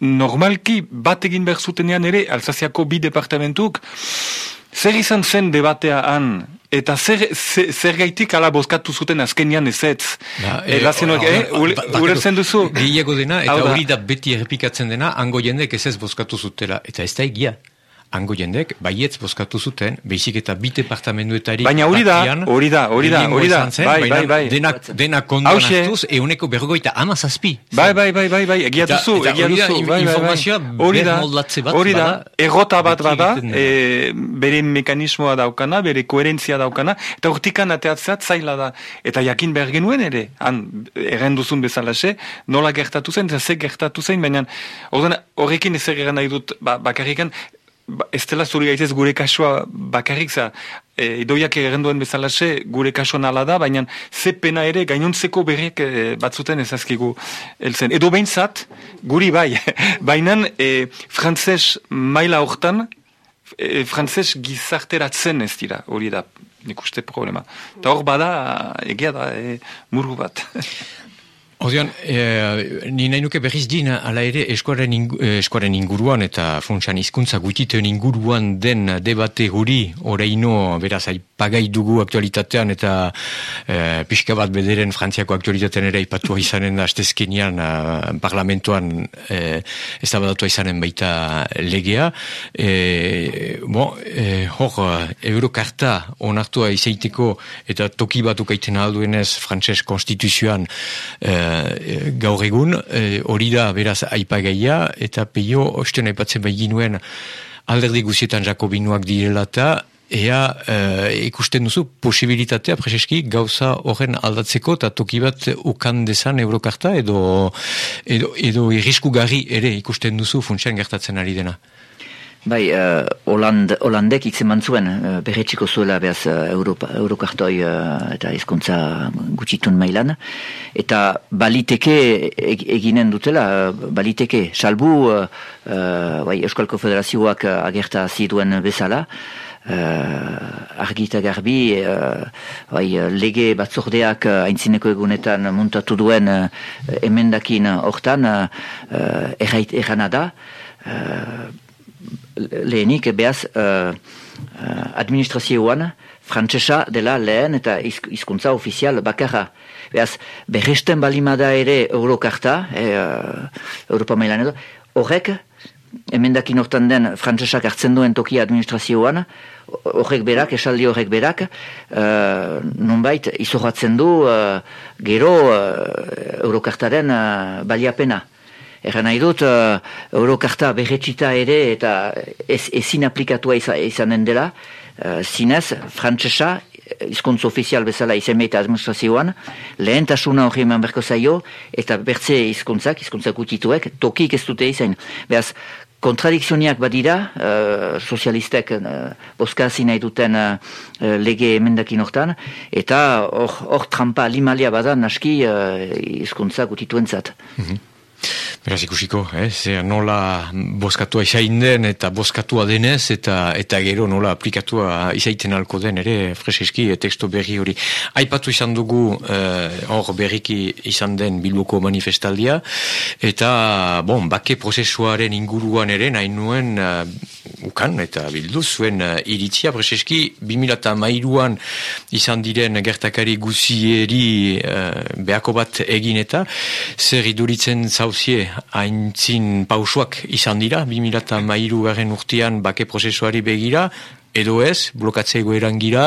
[SPEAKER 2] normalki bat egin behar zutenean ere, Alsaziako bi departamentuk, zer izan zen debatea han, Eta zer, zer, zer gaitik ala bozkatu zuten azkenian ezetz. Ba, e, eh, ulertzen duzu?
[SPEAKER 1] Gehiago dena, eta hori da beti errepikatzen dena, hango jendek ez ez bozkatu zutela. Eta ez da egia hango jendek, baietz bozkatu zuten, behizik eta bite partamenduetari...
[SPEAKER 2] Baina hori da, hori da, hori da, hori da, bai, bai, bai.
[SPEAKER 1] Denak, denak kondoan hartuz, euneko berrogoita amazazpi.
[SPEAKER 2] Bai, bai, bai, bai, bai, egia duzu, egia duzu, bai, bai, bai. Hori da, hori da, errota bat bada, e, bere mekanismoa daukana, bere koherentzia daukana, eta hortikan ateatzat zaila da. Eta jakin behar genuen ere, han, errenduzun bezala nola gertatu zen, ze gertatu zen, baina horrekin ez erregan nahi dut, ba, bakarrikan, Ba, ez dela zuri gaitez gure kasua bakarrik za, e, idoiak egenduen bezalase gure kasua nala da, baina ze pena ere gainontzeko berriek e, batzuten ezazkigu elzen. Edo behintzat, guri bai, baina e, frantzes maila hortan, e, frantzes gizarteratzen ez dira, hori da, nik uste problema. Eta hor bada, egia da, e, murgu bat.
[SPEAKER 1] Odean, e, ni nahi nuke berriz din, ala ere, eskuaren, eh, inguruan eta funtsan hizkuntza gutiten inguruan den debate guri, oraino, beraz, pagai dugu aktualitatean eta e, pixka bat bederen frantziako aktualitatean ere ipatu izanen da astezkenian parlamentoan e, ez da izanen baita legea. E, bo, e, hor, eurokarta onartua izaiteko eta toki bat ukaiten alduenez frantses konstituzioan Eh, gaur egun, eh, hori da beraz aipagaia, eta peio, osten aipatzen bai ginuen alderdi guzietan jakobinuak direla eta Ea, e, ikusten duzu, posibilitatea, prezeski, gauza horren aldatzeko, eta toki bat ukan desan eurokarta, edo, edo, edo irrisku garri ere ikusten duzu funtsian gertatzen ari dena.
[SPEAKER 5] Bai, uh, Holand, Holandek ikzeman zuen, uh, berretxiko zuela behaz uh, Europa, Eurokartoi uh, eta ezkontza gutxitun mailan. Eta baliteke eginen dutela, baliteke, salbu uh, uh, bai, Euskal Konfederazioak uh, agerta ziduen bezala, uh, argita garbi, uh, bai, lege batzordeak uh, aintzineko egunetan muntatu duen uh, emendakin hortan, uh, errait erranada, uh, lehenik behaz uh, uh, administrazioan frantsesa dela lehen eta hizkuntza ofizial bakarra. Behaz, berresten balimada ere eurokarta, e, uh, Europa mailan edo, horrek emendakin hortan den frantsesak hartzen duen tokia administrazioan, horrek berak, esaldi horrek berak, uh, nonbait izoratzen du uh, gero uh, eurokartaren uh, baliapena. Erra nahi dut, uh, eurokarta berretxita ere eta ez, ezin aplikatua izanen dela, uh, zinez, frantsesa izkuntz ofizial bezala izan eta administrazioan, lehentasuna hori eman berko zaio, eta bertze izkuntzak, izkuntzak utituek, tokik ez dute izan. Beaz, kontradikzioniak badira, uh, sozialistek uh, boskazi nahi duten uh, lege emendakin hortan, eta hor trampa limalia badan naski uh, izkuntzak utituen zat. Mhm.
[SPEAKER 1] Beraz ikusiko, eh? Zer nola boskatua izain den eta boskatua denez eta eta gero nola aplikatua izaiten alko den ere freseski e, teksto berri hori. Aipatu izan dugu eh, hor berriki izan den bilboko manifestaldia eta bon, bake prozesuaren inguruan ere nahi nuen uh, ukan eta bildu zuen uh, iritzia freseski 2008an izan diren gertakari guzieri uh, behako bat egin eta zer iduritzen zauzie haintzin pausuak izan dira, 2008 garen urtean bake prozesuari begira, edo ez, blokatzea egoeran gira,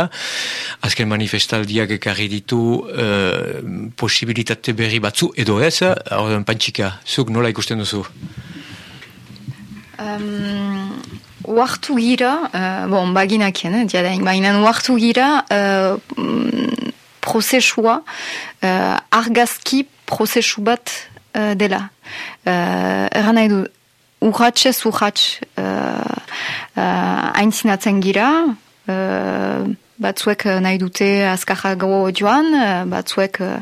[SPEAKER 1] azken manifestaldiak ekarri ditu uh, posibilitate berri batzu, edo ez, hor pantxika, zuk nola ikusten duzu?
[SPEAKER 6] Um, uartu gira, uh, bon, baginakien, eh, diadain, baina uartu gira, uh, prozesua, uh, argazki prozesu bat uh, dela. Uh, Erran nahi du, urratxez urratx uh, uh, aintzinatzen gira, uh, batzuek nahi dute azkajago joan, uh, batzuek uh,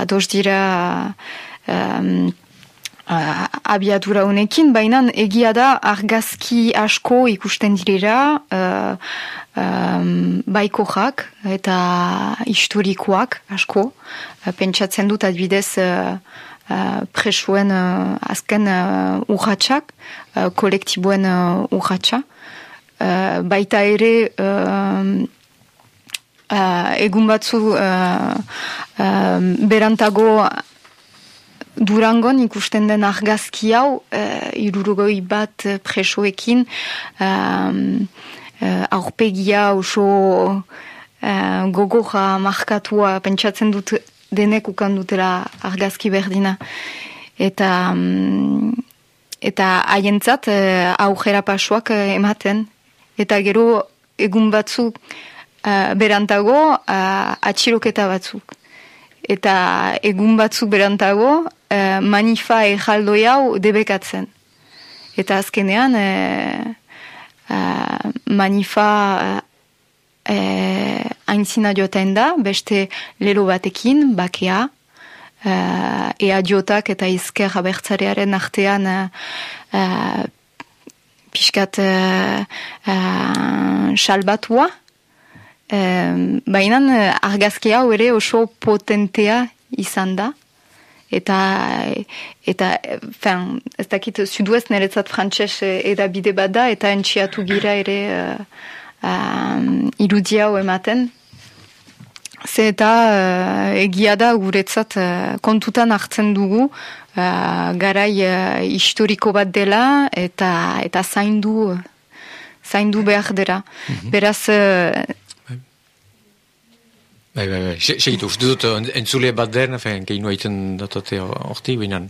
[SPEAKER 6] ados dira uh, abiatura honekin, baina egia da argazki asko ikusten direra, uh, um, baikojak eta historikoak asko, uh, pentsatzen dut adbidez uh, uh, presuen uh, azken uh, urratxak, uh, uh, urratxa. Uh, baita ere uh, uh, egun batzu uh, uh, berantago Durangon ikusten den argazki hau, uh, irurugoi bat presoekin, um, uh, aurpegia oso uh, gogoja markatua pentsatzen dut denek ukan dutela argazki berdina. Eta mm, eta haientzat uh, aujera pasuak ematen. Eta gero egun batzuk berantago atxiroketa batzuk. Eta egun batzuk berantago uh, manifa ejaldo jau debekatzen. Eta azkenean uh, uh, manifa eh, aintzina joaten da, beste lero batekin, bakea, eh, ea jotak eta izker abertzarearen artean piskat eh, eh, salbatua, eh, baina argazki hau ere oso potentea izan da, eta eta fen, ez dakit suduez niretzat frantxez edabide bat da eta entxiatu gira ere uh, uh, irudia ematen. Ze eta uh, egia da guretzat uh, kontutan hartzen dugu uh, garai uh, historiko bat dela eta eta zaindu zaindu behar dira. Mhm. Beraz... Uh,
[SPEAKER 1] Bai, bai, bai. Segitu, uste dut entzule bat den, fein, keinu haiten datote horti, binan.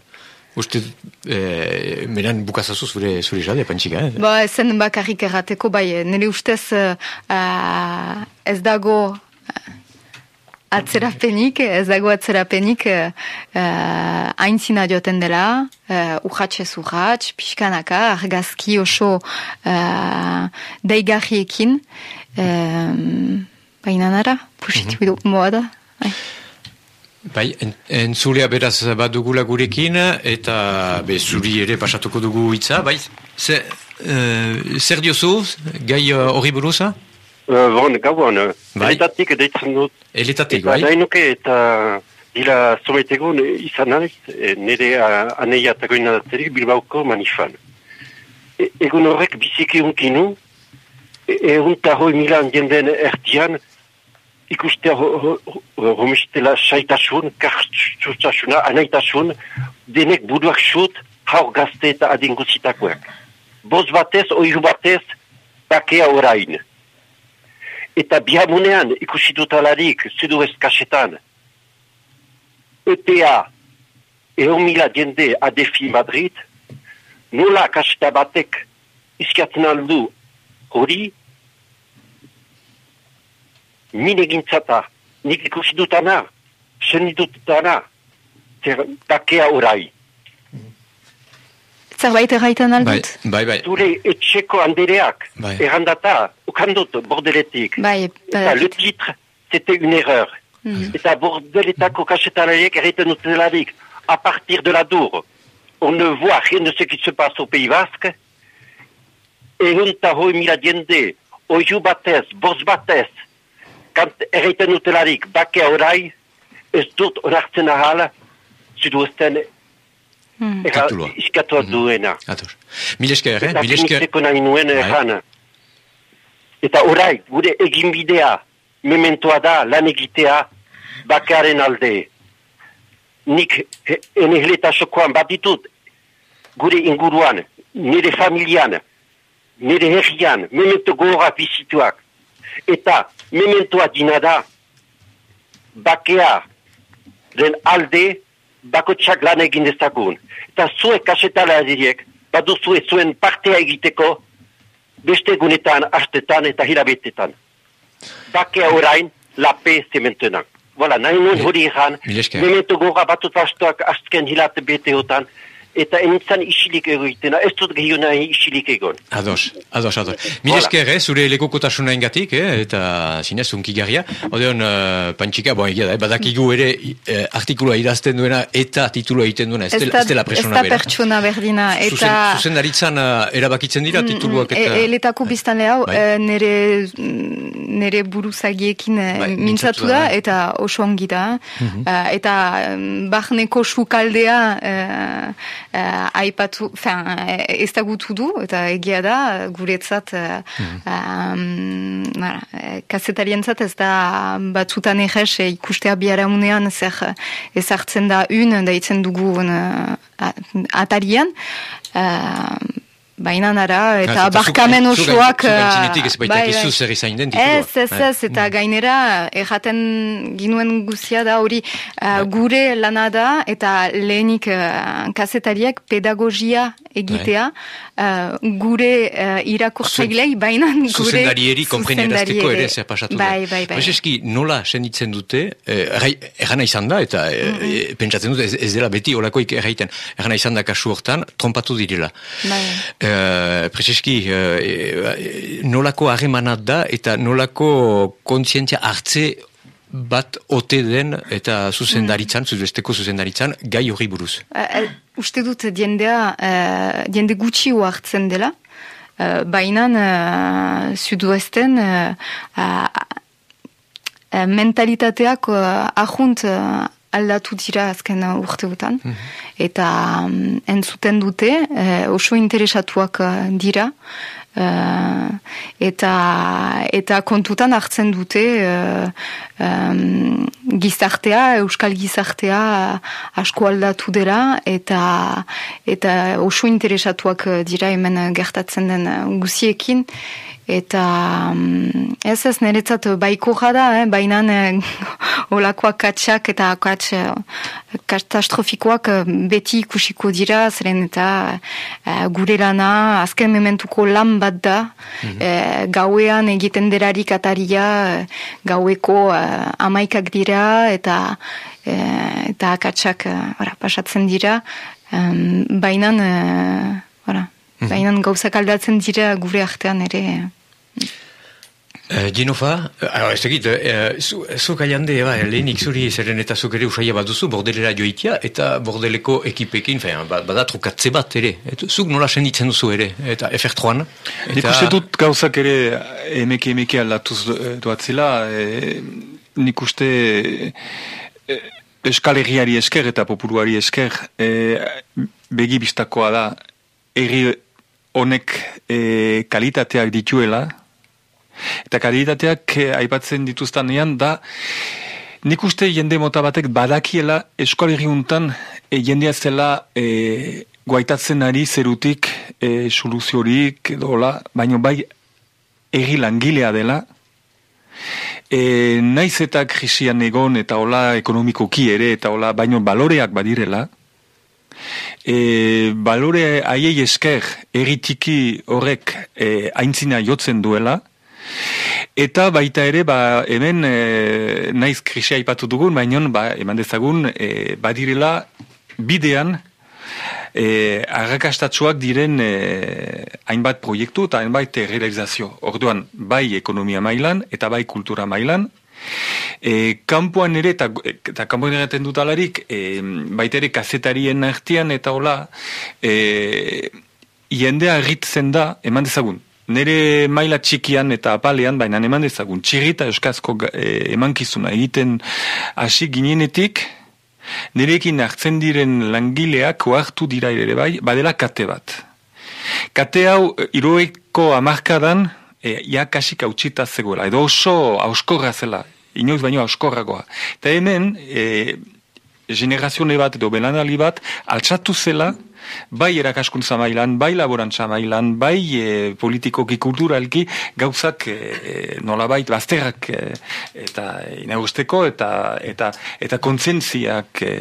[SPEAKER 1] Uste, e, menan bukazazu zure, zure jade, pantxika, eh?
[SPEAKER 6] Ba, zen bakarrik errateko, bai, nire ustez uh, ez dago atzerapenik, ez dago atzerapenik uh, aintzina joten dela, uh, urratxez urratx, pixkanaka, argazki oso uh, deigarriekin, uh, baina nara, pusitu mm -hmm. moa da. Bai.
[SPEAKER 1] Bai, entzulea en beraz bat dugula gurekin, eta be, zuri ere pasatuko dugu hitza, bai, ze, uh, zer diozu, gai uh, hori buruza?
[SPEAKER 8] Uh, bon, gauan, bai? eletatik deitzen dut.
[SPEAKER 1] Eletatik, bai?
[SPEAKER 8] Eta nuke eta dila zomaitego izan e, nire aneia tagoina datzerik bilbauko manifan. E, egun horrek biziki unkinu, e, egun tahoi milan jenden ertian, ikustea homestela saitasun, kartsutasuna, anaitasun, denek buduak xut, haur gazte eta adinguzitakoak. boz batez, oiru batez, bakea orain. Eta bihamunean ikusi dutalarik zudu ez kasetan. ETA, eon mila jende adefi Madrid, nola kaseta batek izkatzen aldu hori, mine gintzata, nik ikusi dutana, sen dutana, zer bakea orai.
[SPEAKER 6] Zerbait erraitan aldut?
[SPEAKER 1] Bai, bai, bai.
[SPEAKER 8] Zure etxeko andereak,
[SPEAKER 1] Bai.
[SPEAKER 8] errandata, ukandot bordeletik.
[SPEAKER 6] Bai,
[SPEAKER 8] Eta le titre, c'était une erreur. Eta bordeletako kasetalariek erraiten dutelarik, à partir de la Dour, on ne voit rien de ce qui se passe au Pays Basque, egun eta hoi mila jende, oiu batez, boz batez, kant erraiten dutelarik, bakea orai, ez dut onartzen ahal, zuduesten,
[SPEAKER 6] Hmm.
[SPEAKER 8] erra,
[SPEAKER 1] Titulua.
[SPEAKER 8] iskatua duena.
[SPEAKER 1] Ados. Mil esker, eh?
[SPEAKER 8] Eta
[SPEAKER 1] Mil esker.
[SPEAKER 8] finitzeko nahi nuen
[SPEAKER 1] Bai.
[SPEAKER 8] erran. Eta orai, gure eginbidea, mementoa da, lan egitea, bakaren alde. Nik enehleta sokoan bat ditut, gure inguruan, nire familian, nire herrian, memento gora bizituak. Eta mementoa dina da, bakea den alde, bakotsak lan egin dezagun. Eta zuek kasetala diriek, baduzue zuen partea egiteko, beste egunetan, astetan eta hilabetetan. Bakea orain, lape zementenan. Voilà, nahi nuen hori egan, memento gora batut bastoak azken hilate beteotan, eta enitzan isilik egoitena, ez dut gehiago nahi isilik egon.
[SPEAKER 1] Ados, ados, ados. Mil esker, eh, zure lekukotasuna ingatik, eh, eta zinez, unkigarria. Odeon, uh, pantxika, bon, egia da, eh, badakigu ere uh, artikulua idazten duena eta titulua egiten duena, ez, dela- ez dela
[SPEAKER 6] ez
[SPEAKER 1] persona
[SPEAKER 6] da
[SPEAKER 1] bera.
[SPEAKER 6] pertsona berdina.
[SPEAKER 1] Zuzen,
[SPEAKER 6] Eta...
[SPEAKER 1] zuzendaritzan uh, erabakitzen dira tituluak eta...
[SPEAKER 6] E, eletako biztan hau,
[SPEAKER 1] Bai.
[SPEAKER 6] eh, nire, nire buruzagiekin eh,
[SPEAKER 1] Bai,
[SPEAKER 6] mintzatu da,
[SPEAKER 1] da, bai.
[SPEAKER 6] eta oso ongi da. Eh, eta em, barneko sukaldea eh, eh, aipatu, fin, eh, ezagutu du, eta egia da, guretzat, eh, em, voilà, eh, kazetarientzat ez da batzutan egez eh, ikustea biaraunean zer eh, ezartzen da un, daitzen dugu eh, a- atarian, eh, Baina nara, eta
[SPEAKER 1] eta zuk-
[SPEAKER 6] barkamen
[SPEAKER 1] zuk gain-
[SPEAKER 6] osoak...
[SPEAKER 1] zuk
[SPEAKER 6] eh,
[SPEAKER 1] gaintzinetik ez
[SPEAKER 6] bai, bai.
[SPEAKER 1] zer izan den titulua.
[SPEAKER 6] Ez, ez, ez, eta gainera, erraten ginuen guzia da hori, eh, gure lana da, eta lehenik uh, kazetariak pedagogia egitea, eh, gure uh, irakurtzailei, baina gure...
[SPEAKER 1] Zuzendarieri konprenierazteko ere zer pasatu da.
[SPEAKER 6] Bai, bai, bai.
[SPEAKER 1] Prezeski, nola senditzen dute, eh, errana izan da, eta eh, eh, pentsatzen dute ez, ez dela beti olakoik erraiten, errana izan da kasu hortan, trompatu direla.
[SPEAKER 6] Bai.
[SPEAKER 1] Uh, Prezeski, eh, nolako harremanat da, eta nolako kontzientzia hartze bat ote den eta zuzendaritzan, zuzesteko zuzendaritzan, gai horri buruz.
[SPEAKER 6] Eh, eh, uste dut jendea, uh, jende gutxi hartzen dela, uh, baina uh, sudoesten uh, uh, mentalitateak uh, ahunt uh, aldatu dira azken uh, urteotan, eta um, entzuten dute, uh, oso interesatuak dira, eta eta kontutan hartzen dute uh, um, gizartea, euskal gizartea asko aldatu dela eta eta oso interesatuak dira hemen gertatzen den guziekin eta um, ez ez niretzat baiko jada, eh, baina eh, olakoak katsak eta kats eh, katastrofikoak eh, beti ikusiko dira, zeren eta eh, gure lana azken mementuko lan bat da, eh, gauean egiten derarik ataria eh, gaueko eh, amaikak dira eta eh, eta akatsak eh, ora, pasatzen dira, um, baina eh, ora, baina gauzak aldatzen dira gure artean ere.
[SPEAKER 1] Uh, Genofa, uh, ez dakit, uh, zu, zuk aiande, ba, lehenik zuri zeren eta zuk ere usaila bat duzu, bordelera joitia, eta bordeleko ekipekin, fean, ba, bada trukatze bat ere. Et, zuk nola senditzen duzu ere, eta F3an.
[SPEAKER 2] Nik uste dut gauzak ere emeke emeke aldatuz doatzela, e, nik uste e, Euskal Herriari esker eta populuari esker e, begi bistakoa da herri honek e, kalitateak dituela eta kalitateak e, aipatzen dituztanean da nik uste jende mota batek badakiela Euskal Herri untan e, jendea zela e, guaitatzen ari zerutik e, soluziorik edola, baino bai egi langilea dela, e, naiz eta krisian egon eta hola ekonomikoki ere eta hola baino baloreak badirela, e, balore aiei esker eritiki horrek e, aintzina jotzen duela, Eta baita ere, ba, hemen e, naiz krisia ipatu dugun, baina ba, eman dezagun, e, badirela bidean e, arrakastatsuak diren e, hainbat proiektu eta hainbat realizazio. Orduan, bai ekonomia mailan eta bai kultura mailan. E, kampuan ere, eta, eta kampuan ere dut alarik, e, baita ere kazetarien artian eta hola, e, jendea erritzen da, eman dezagun, nire maila txikian eta apalean, baina eman dezagun, txirrita euskazko e, emankizuna egiten hasi ginenetik, nirekin hartzen diren langileak oartu dira ere bai, badela kate bat. Kate hau, iroeko amarkadan, e, ia kasik hautsita zegoela, edo oso auskorra zela, inoiz baino auskorragoa. Eta hemen, e, generazione bat edo belanali bat, altsatu zela, bai erakaskuntza mailan, bai laborantza mailan, bai e, politikoki kulturalki gauzak e, nolabait bazterrak e, eta inaugusteko eta eta eta kontzentziak e,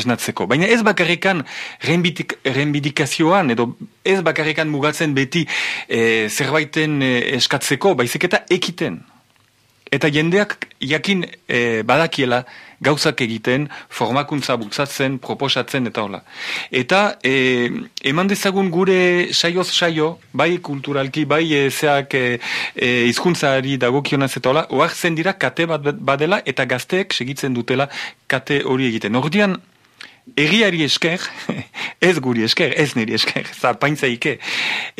[SPEAKER 2] esnatzeko. Baina ez bakarrikan renbidikazioan edo ez bakarrikan mugatzen beti e, zerbaiten eskatzeko, baizik eta ekiten. Eta jendeak jakin e, badakiela gauzak egiten, formakuntza bultzatzen, proposatzen eta hola. Eta e, eman dezagun gure saioz saio, bai kulturalki, bai e, zeak e, e, izkuntzari dagokionaz eta hola, oartzen dira kate bat badela eta gazteek segitzen dutela kate hori egiten. Ordian, Egiari esker, ez guri esker, ez niri esker, zapaintzaike,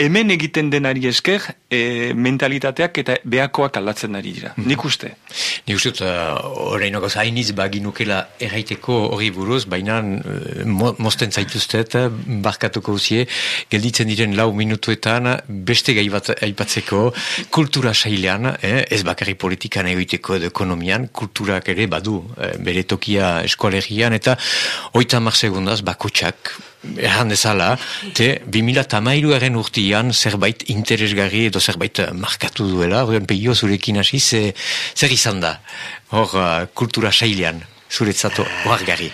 [SPEAKER 2] hemen egiten denari esker, e, mentalitateak eta behakoak aldatzen ari dira. Mhm. Nik uste?
[SPEAKER 1] Nik uste, horreinoko uh, zainiz baginukela erraiteko hori buruz, baina uh, mo, mosten zaituztet, barkatuko uzie, gelditzen diren lau minutuetan, beste gai bat aipatzeko, kultura sailean, eh, ez bakarri politikan egiteko edo ekonomian, kulturak ere badu, eh, bere tokia eskualerian, eta oita hamar segundaz bakotxak erran dezala, te, 2000 eren urtian zerbait interesgarri edo zerbait markatu duela, horren pehio zurekin hasi, ze, zer izan da, hor uh, kultura sailean, zuretzatu oargarri.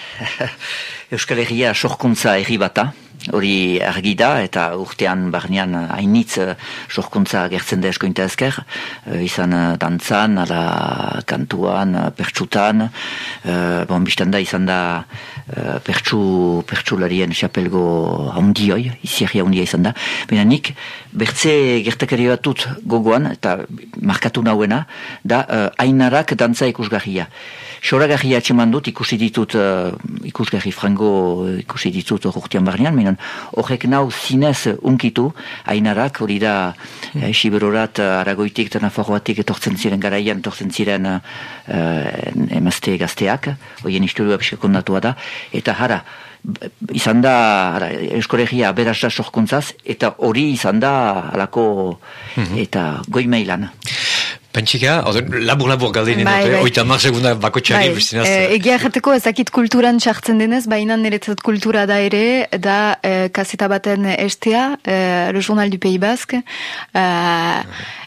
[SPEAKER 5] Euskal Herria sorkuntza erri bata, hori argi da, eta urtean barnean hainitz uh, sorkuntza gertzen da eskointa ezker, uh, izan uh, dantzan, ala kantuan, pertsutan, bon, biztan da izan da uh, pertsu, pertsularien xapelgo handioi, iziarri handia izan da, baina nik bertze gertakari batut gogoan, eta markatu nauena, da uh, ainarak dantza ikusgarria. Soragarri atxeman dut, ikusi ditut, uh, ikusgarri frango ikusi ditut urtean barnean, minan horrek nau zinez unkitu, hainarak, hori da, mm. siberorat, uh, aragoitik eta nafarroatik etortzen ziren garaian, etortzen ziren uh, emazte gazteak, horien historioa piskakondatua da, eta hara, izan da eskoregia berazda sorkuntzaz, eta hori izan da alako mm eta goi mailan.
[SPEAKER 1] Pentsika, labur-labur galdien bai, bai. oita mar segunda bako txari bai.
[SPEAKER 6] E, egia jateko ezakit kulturan txartzen denez, baina niretzat kultura da ere, da e, kaseta baten estea, e, Le Journal du Pays Basque, e,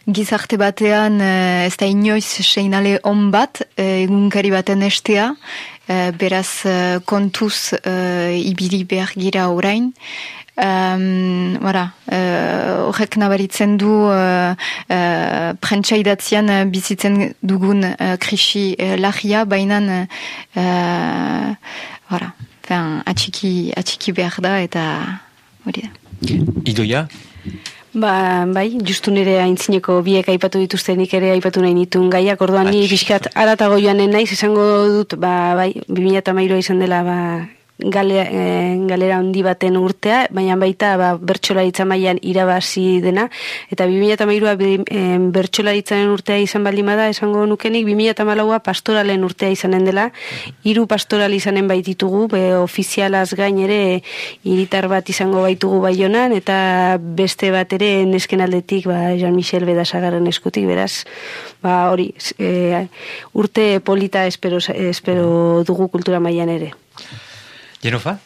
[SPEAKER 6] gizarte batean ez da inoiz seinale on bat, egunkari baten estea, beraz kontuz ibili behar gira orain, um, voilà, horrek nabaritzen du uh, uh, prentsa bizitzen dugun uh, krisi uh, lahia, baina uh, voilà, atxiki, atxiki behar da eta hori da.
[SPEAKER 1] Idoia?
[SPEAKER 4] Ba, bai, justu nire aintzineko biek aipatu dituztenik ere aipatu nahi nitun gaiak, orduan ni pixkat aratago joanen naiz, esango dut, ba, bai, 2008 izan dela, ba, gale, e, galera handi baten urtea, baina baita ba, bertxolaritza mailan irabazi dena, eta 2008a e, bertxolaritzaren urtea izan baldin bada, esango nukenik, 2008a pastoralen urtea izanen dela, hiru pastoral izanen baititugu, be, ofizialaz gain ere iritar bat izango baitugu baionan, eta beste bat ere nesken aldetik, ba, Jean-Michel Bedasagaren eskutik, beraz, ba, hori, e, urte polita espero, espero dugu kultura mailan ere.
[SPEAKER 1] Jenofa?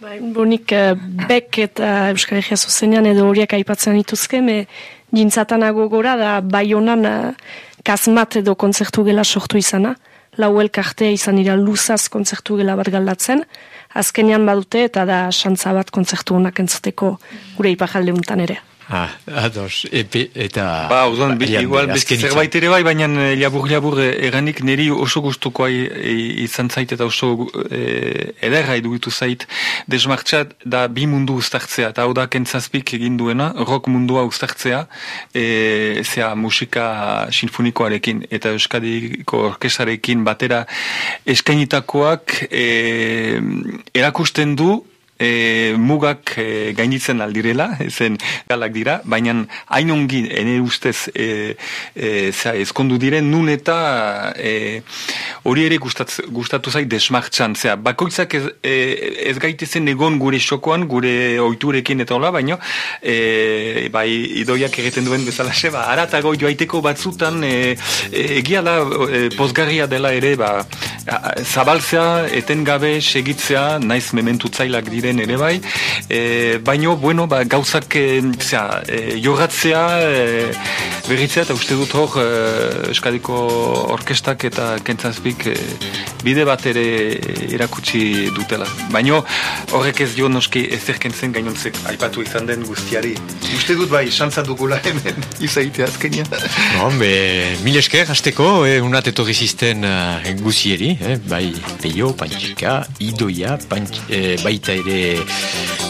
[SPEAKER 7] Bai, bonik uh, bek eta Euskal Herria zuzenean edo horiak aipatzen dituzke, me jintzatanago gora da bai honan uh, kasmat edo kontzertu gela sortu izana. Lau elkartea izan ira luzaz kontzertu gela bat galdatzen. Azkenean badute eta da xantza bat kontzertu honak entzuteko gure ipajalde untan ere.
[SPEAKER 1] Ah, ados, epe, eta...
[SPEAKER 2] Ba, uzan, igual, beste zerbait ere bai, baina eh, labur-labur eranik eh, niri oso gustuko izan zait eta oso e, ederra edugitu zait. Desmartxat da bi mundu ustartzea, eta hau da kentzazpik egin duena, rock mundua ustartzea, e, zea musika sinfonikoarekin eta euskadiko orkesarekin batera eskainitakoak e, erakusten du e, mugak e, gainitzen aldirela, zen galak dira, baina hain ongi, ene ustez, e, e, zera, ezkondu diren, nun eta e, hori ere gustatz, gustatu zait desmartxan, zera, bakoitzak ez, e, ez gaitezen egon gure xokoan, gure oiturekin eta hola, baina e, bai, idoiak egiten duen bezala ba, aratago joaiteko batzutan, e, e, egia da, e, pozgarria dela ere, ba, zabaltzea, etengabe, segitzea, naiz mementutzailak dire ere bai, e, baino, bueno, ba, gauzak e, zera, e, jogatzea e, berritzea, eta uste dut hor e, Euskadiko orkestak eta kentzazpik e, bide bat ere erakutsi dutela. Baino, horrek ez dio noski ezerkentzen gainontzek aipatu izan den guztiari. Uste dut bai, xantza dugula hemen izaitea azkenia.
[SPEAKER 1] No, be, mil esker, hasteko, eh, unat etorri zisten uh, guzieri, eh, bai, peio, pantxika, idoia, pantx, eh, baita ere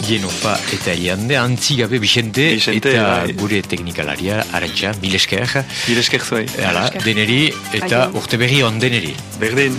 [SPEAKER 1] Genofa eta Iande, antzigabe Bixente, eta bai. gure teknikalaria, arantxa, mil esker.
[SPEAKER 2] Mil esker zuai.
[SPEAKER 1] deneri, eta urte berri on deneri.
[SPEAKER 2] Berdin.